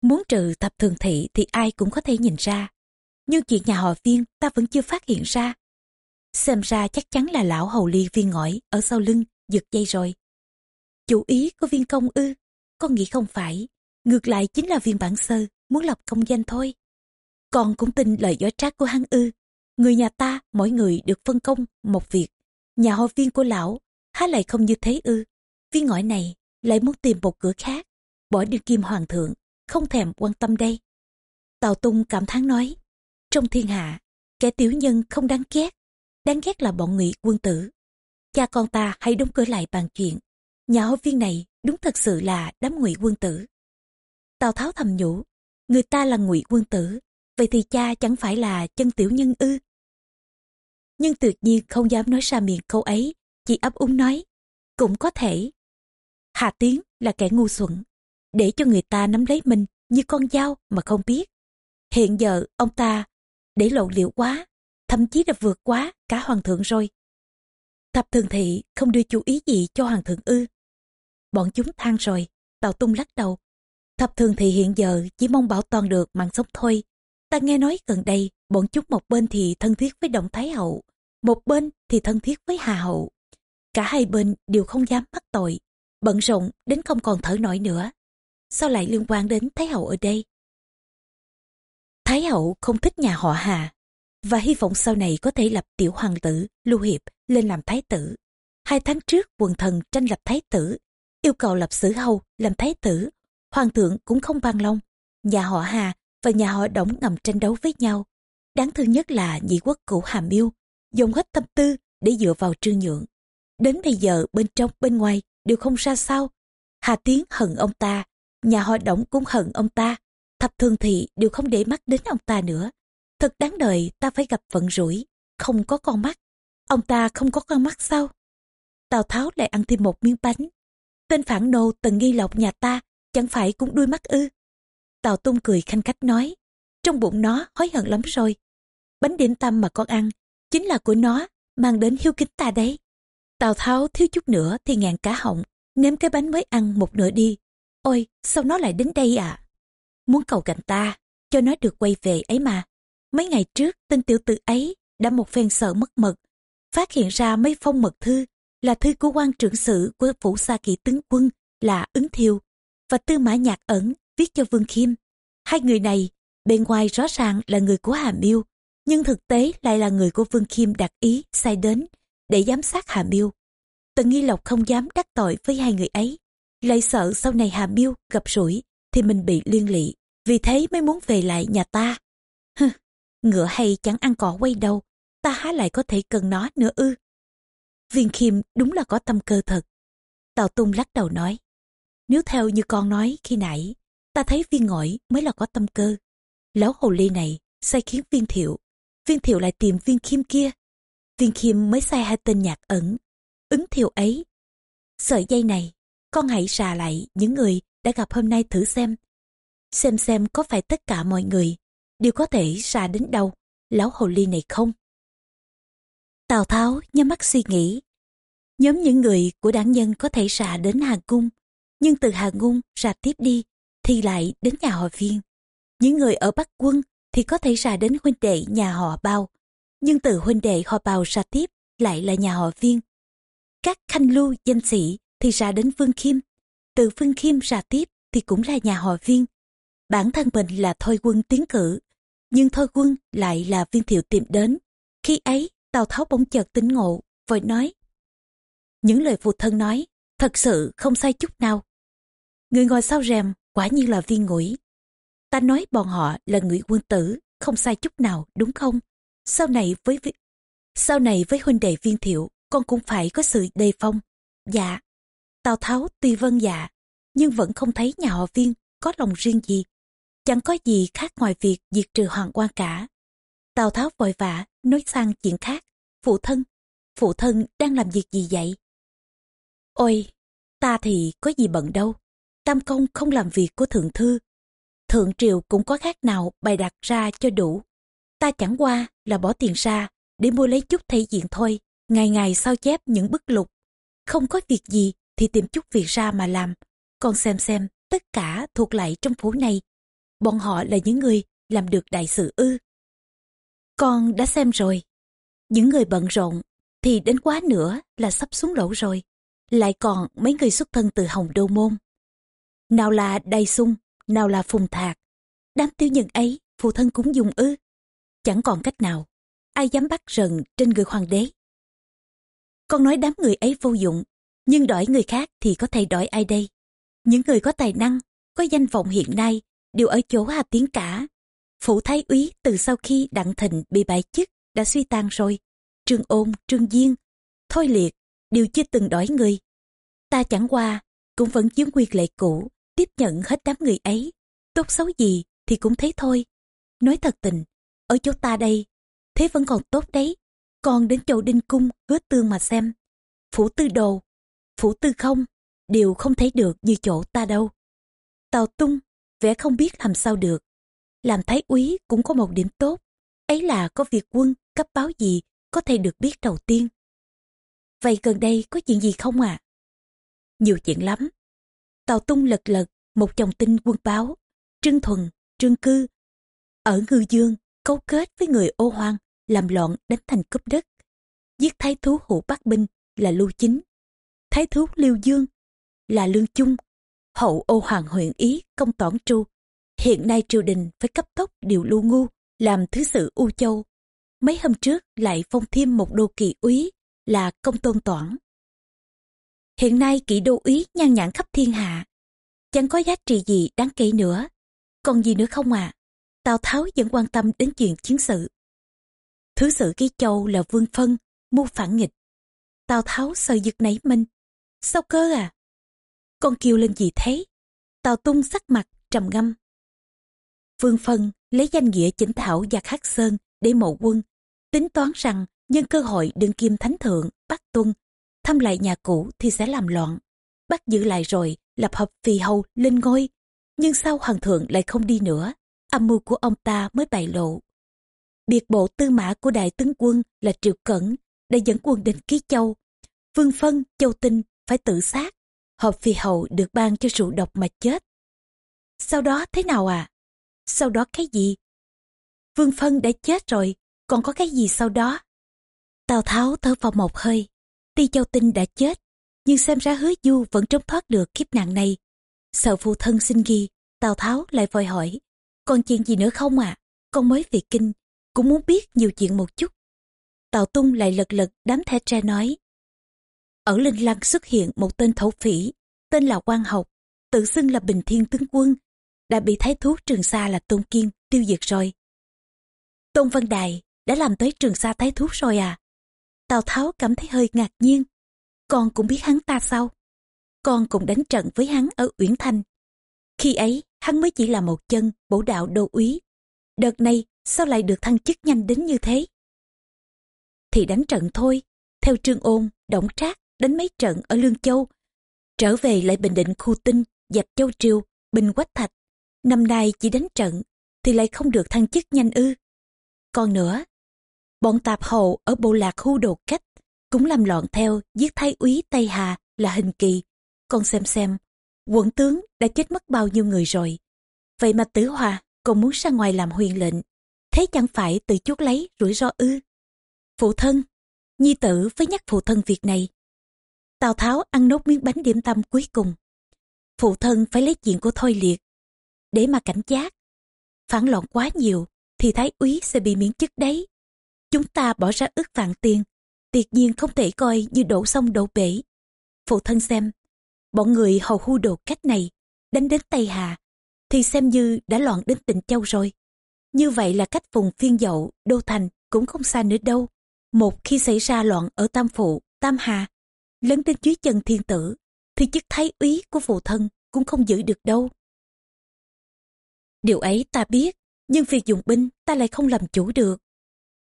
Muốn trừ thập thường thị thì ai cũng có thể nhìn ra, nhưng chuyện nhà họ viên ta vẫn chưa phát hiện ra. Xem ra chắc chắn là lão hầu ly viên ngõi ở sau lưng, giật dây rồi. Chủ ý của viên công ư, con nghĩ không phải, ngược lại chính là viên bản sơ, muốn lập công danh thôi. Con cũng tin lời dối trác của hắn ư, người nhà ta mỗi người được phân công một việc, nhà họ viên của lão há lại không như thế ư. Viên ngõi này lại muốn tìm một cửa khác, bỏ đi kim hoàng thượng, không thèm quan tâm đây. Tào Tung cảm thán nói, trong thiên hạ, kẻ tiểu nhân không đáng ghét, đáng ghét là bọn ngụy quân tử. Cha con ta hay đóng cửa lại bàn chuyện, nhà họ viên này đúng thật sự là đám ngụy quân tử. Tào Tháo thầm nhủ, người ta là ngụy quân tử, vậy thì cha chẳng phải là chân tiểu nhân ư. Nhưng tuyệt nhiên không dám nói ra miệng câu ấy, chỉ ấp úng nói, cũng có thể. Hà Tiến là kẻ ngu xuẩn, để cho người ta nắm lấy mình như con dao mà không biết. Hiện giờ ông ta để lộ liễu quá, thậm chí đã vượt quá cả hoàng thượng rồi. Thập thường thị không đưa chú ý gì cho hoàng thượng ư. Bọn chúng than rồi, tàu tung lắc đầu. Thập thường thị hiện giờ chỉ mong bảo toàn được mạng sống thôi. Ta nghe nói gần đây, bọn chúng một bên thì thân thiết với Động Thái Hậu, một bên thì thân thiết với Hà Hậu. Cả hai bên đều không dám mắc tội, bận rộn đến không còn thở nổi nữa. Sao lại liên quan đến Thái Hậu ở đây? Thái Hậu không thích nhà họ Hà, và hy vọng sau này có thể lập tiểu hoàng tử Lưu Hiệp lên làm thái tử. Hai tháng trước quần thần tranh lập thái tử, yêu cầu lập sử hầu làm thái tử. Hoàng thượng cũng không ban long. Nhà họ Hà và nhà họ Đổng ngầm tranh đấu với nhau. Đáng thương nhất là nhị quốc cũ Hàm Miêu, dùng hết tâm tư để dựa vào trương nhượng. Đến bây giờ bên trong bên ngoài đều không ra sao. Hà Tiến hận ông ta, nhà họ Đổng cũng hận ông ta. Thập thường thị đều không để mắt đến ông ta nữa. Thật đáng đời ta phải gặp vận rủi, không có con mắt. Ông ta không có con mắt sao? Tào Tháo lại ăn thêm một miếng bánh. Tên phản nô tần nghi lộc nhà ta chẳng phải cũng đuôi mắt ư. Tào Tung cười khanh khách nói, trong bụng nó hối hận lắm rồi. Bánh điểm tâm mà con ăn, chính là của nó, mang đến hiếu kính ta đấy. Tào Tháo thiếu chút nữa thì ngàn cá họng, nếm cái bánh mới ăn một nửa đi. Ôi, sao nó lại đến đây à? Muốn cầu cạnh ta, cho nó được quay về ấy mà. Mấy ngày trước, tên tiểu tử ấy đã một phen sợ mất mật, phát hiện ra mấy phong mật thư là thư của quan trưởng sử của phủ sa kỵ tướng quân là ứng thiêu và tư mã nhạc ẩn viết cho vương khiêm. Hai người này bên ngoài rõ ràng là người của hà miêu nhưng thực tế lại là người của vương khiêm đặc ý sai đến để giám sát hà miêu. Tần nghi lộc không dám đắc tội với hai người ấy lại sợ sau này hà miêu gặp rủi thì mình bị liên lụy vì thế mới muốn về lại nhà ta. Hừ, ngựa hay chẳng ăn cỏ quay đâu ta há lại có thể cần nó nữa ư? Viên khiêm đúng là có tâm cơ thật. Tào tung lắc đầu nói, nếu theo như con nói khi nãy, ta thấy viên ngõi mới là có tâm cơ. Lão hồ ly này sai khiến viên thiệu viên thiệu lại tìm viên khiêm kia. Viên khiêm mới sai hai tên nhạc ẩn. Ứng thiệu ấy, sợi dây này, con hãy xà lại những người đã gặp hôm nay thử xem xem xem có phải tất cả mọi người đều có thể xà đến đâu lão hồ ly này không Tào Tháo nhắm mắt suy nghĩ. Nhóm những người của đảng nhân có thể ra đến Hà Cung, nhưng từ Hà Cung ra tiếp đi thì lại đến nhà họ viên. Những người ở Bắc Quân thì có thể ra đến huynh đệ nhà họ Bao, nhưng từ huynh đệ họ Bao ra tiếp lại là nhà họ viên. Các khanh lưu danh sĩ thì ra đến Vương Khiêm, từ Vương Khiêm ra tiếp thì cũng là nhà họ viên. Bản thân mình là Thôi Quân tiến cử, nhưng Thôi Quân lại là viên thiệu tìm đến. Khi ấy Tào Tháo bỗng chợt tính ngộ, vội nói. Những lời phụ thân nói, thật sự không sai chút nào. Người ngồi sau rèm, quả nhiên là viên ngũi. Ta nói bọn họ là ngụy quân tử, không sai chút nào, đúng không? Sau này với sau này với huynh đệ viên thiệu, con cũng phải có sự đề phong. Dạ. Tào Tháo tuy vâng dạ, nhưng vẫn không thấy nhà họ viên có lòng riêng gì. Chẳng có gì khác ngoài việc diệt trừ hoàng quan cả. Tào Tháo vội vã nói sang chuyện khác. Phụ thân, phụ thân đang làm việc gì vậy? Ôi, ta thì có gì bận đâu. Tam công không làm việc của thượng thư. Thượng triều cũng có khác nào bày đặt ra cho đủ. Ta chẳng qua là bỏ tiền ra, để mua lấy chút thể diện thôi. Ngày ngày sao chép những bức lục. Không có việc gì thì tìm chút việc ra mà làm. Con xem xem, tất cả thuộc lại trong phủ này. Bọn họ là những người làm được đại sự ư. Con đã xem rồi. Những người bận rộn thì đến quá nữa là sắp xuống lỗ rồi. Lại còn mấy người xuất thân từ Hồng Đô Môn. Nào là Đầy Sung, nào là Phùng Thạc. Đám tiêu nhân ấy, phụ thân cũng dùng ư. Chẳng còn cách nào, ai dám bắt rần trên người hoàng đế. Con nói đám người ấy vô dụng, nhưng đổi người khác thì có thể đổi ai đây? Những người có tài năng, có danh vọng hiện nay đều ở chỗ Hà Tiến cả. Phủ Thái úy từ sau khi Đặng Thịnh bị bại chức đã suy tan rồi. Trương Ôn, Trương Diên, Thôi Liệt đều chưa từng đổi người. Ta chẳng qua cũng vẫn giữ nguyên lệ cũ, tiếp nhận hết đám người ấy. Tốt xấu gì thì cũng thế thôi. Nói thật tình, ở chỗ ta đây, thế vẫn còn tốt đấy. Còn đến chỗ đinh cung, hứa tương mà xem. Phủ tư đồ, phủ tư không, đều không thấy được như chỗ ta đâu. Tào tung, vẻ không biết làm sao được. Làm thái úy cũng có một điểm tốt. Ấy là có việc quân, cấp báo gì có thể được biết đầu tiên. Vậy gần đây có chuyện gì không à? Nhiều chuyện lắm. tàu tung lật lật, một chồng tin quân báo. Trương Thuần, Trương Cư. Ở Ngư Dương, cấu kết với người ô hoang, làm loạn đánh thành cướp đất. Giết thái thú hữu Bắc Binh là Lưu Chính. Thái thú Liêu Dương là Lương Chung. Hậu ô hoàng huyện Ý công toản tru. Hiện nay triều đình phải cấp tốc điều Lưu Ngu làm thứ sự U Châu. Mấy hôm trước lại phong thêm một đô kỳ úy là công tôn toản. Hiện nay kỵ đô úy nhan nhãn khắp thiên hạ. Chẳng có giá trị gì đáng kể nữa. Còn gì nữa không à? Tào Tháo vẫn quan tâm đến chuyện chiến sự. Thứ sự ký châu là vương phân, mưu phản nghịch. Tào Tháo sợ giật nảy minh. Sao cơ à? Con kêu lên gì thế? Tào Tung sắc mặt, trầm ngâm. Vương phân lấy danh nghĩa chỉnh thảo và khắc Sơn để mộ quân, tính toán rằng nhân cơ hội đương kim thánh thượng, bắt tuân, thăm lại nhà cũ thì sẽ làm loạn. Bắt giữ lại rồi, lập hợp phì hầu lên ngôi. Nhưng sau hoàng thượng lại không đi nữa? Âm mưu của ông ta mới bại lộ. Biệt bộ tư mã của đại tướng quân là Triệu Cẩn đã dẫn quân đến Ký Châu. Vương Phân, Châu Tinh phải tự sát. Hợp phi hầu được ban cho rượu độc mà chết. Sau đó thế nào à? Sau đó cái gì? Vương Phân đã chết rồi, còn có cái gì sau đó? Tào Tháo thở vào một hơi. Ti Châu Tinh đã chết, nhưng xem ra hứa du vẫn trốn thoát được kiếp nạn này. Sợ phụ thân xin ghi, Tào Tháo lại vội hỏi. Còn chuyện gì nữa không à? Con mới về kinh, cũng muốn biết nhiều chuyện một chút. Tào Tung lại lật lật đám thẻ tre nói. Ở Linh Lăng xuất hiện một tên thổ phỉ, tên là Quang Học, tự xưng là Bình Thiên Tướng Quân, đã bị thái thú Trường Sa là Tôn Kiên tiêu diệt rồi. Tôn Văn Đài đã làm tới Trường Sa thái thú rồi à? Tào Tháo cảm thấy hơi ngạc nhiên. Con cũng biết hắn ta sao? Con cũng đánh trận với hắn ở Uyển Thanh. Khi ấy, hắn mới chỉ là một chân bổ đạo đô úy. Đợt này, sao lại được thăng chức nhanh đến như thế? Thì đánh trận thôi. Theo Trương Ôn, Động Trác đánh mấy trận ở Lương Châu. Trở về lại Bình Định khu tinh, dẹp Châu Triều, Bình Quách Thạch. Năm nay chỉ đánh trận, thì lại không được thăng chức nhanh ư. Còn nữa, bọn tạp hầu ở bộ lạc khu đồ cách cũng làm loạn theo giết thái úy Tây Hà là hình kỳ. Con xem xem, quận tướng đã chết mất bao nhiêu người rồi. Vậy mà tử hòa còn muốn ra ngoài làm huyền lệnh. Thế chẳng phải tự chuốc lấy rủi ro ư. Phụ thân, nhi tử với nhắc phụ thân việc này. Tào Tháo ăn nốt miếng bánh điểm tâm cuối cùng. Phụ thân phải lấy chuyện của Thôi Liệt. Để mà cảnh giác. Phản loạn quá nhiều thì thái úy sẽ bị miễn chức đấy. Chúng ta bỏ ra ước vạn tiền, tuyệt nhiên không thể coi như đổ sông đổ bể. Phụ thân xem, bọn người hầu hưu đồ cách này, đánh đến Tây Hà, thì xem như đã loạn đến tỉnh Châu rồi. Như vậy là cách vùng phiên dậu, đô thành cũng không xa nữa đâu. Một khi xảy ra loạn ở Tam Phụ, Tam Hà, lấn đến dưới chân thiên tử, thì chức thái úy của phụ thân cũng không giữ được đâu. Điều ấy ta biết, nhưng việc dùng binh ta lại không làm chủ được.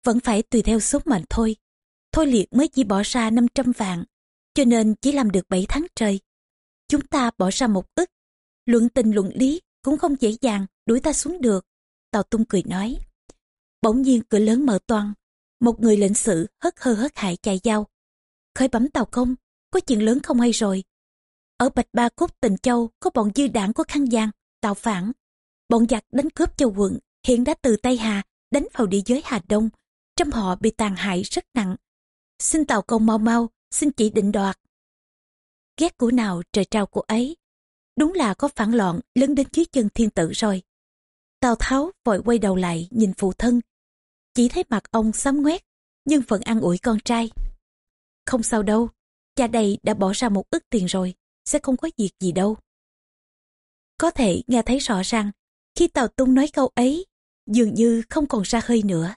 Vẫn phải tùy theo số mệnh thôi. Thôi liệt mới chỉ bỏ ra 500 vạn, cho nên chỉ làm được 7 tháng trời. Chúng ta bỏ ra một ức, luận tình luận lý cũng không dễ dàng đuổi ta xuống được. Tào Tung cười nói. Bỗng nhiên cửa lớn mở toan, một người lệnh sự hất hơ hất hại chạy dao. Khởi bấm tàu công, có chuyện lớn không hay rồi. Ở Bạch Ba cốt tình Châu có bọn dư đảng của Khăn Giang, tạo phản. Bọn giặc đánh cướp châu quận, hiện đã từ Tây Hà đánh vào địa giới Hà Đông. trong họ bị tàn hại rất nặng. Xin tàu công mau mau, xin chỉ định đoạt. Ghét của nào trời trao của ấy. Đúng là có phản loạn lớn đến dưới chân thiên tử rồi. Tào Tháo vội quay đầu lại nhìn phụ thân. Chỉ thấy mặt ông xám ngoét, nhưng vẫn an ủi con trai. Không sao đâu, cha đây đã bỏ ra một ức tiền rồi, sẽ không có việc gì đâu. Có thể nghe thấy rõ ràng, khi Tào Tung nói câu ấy, dường như không còn ra hơi nữa.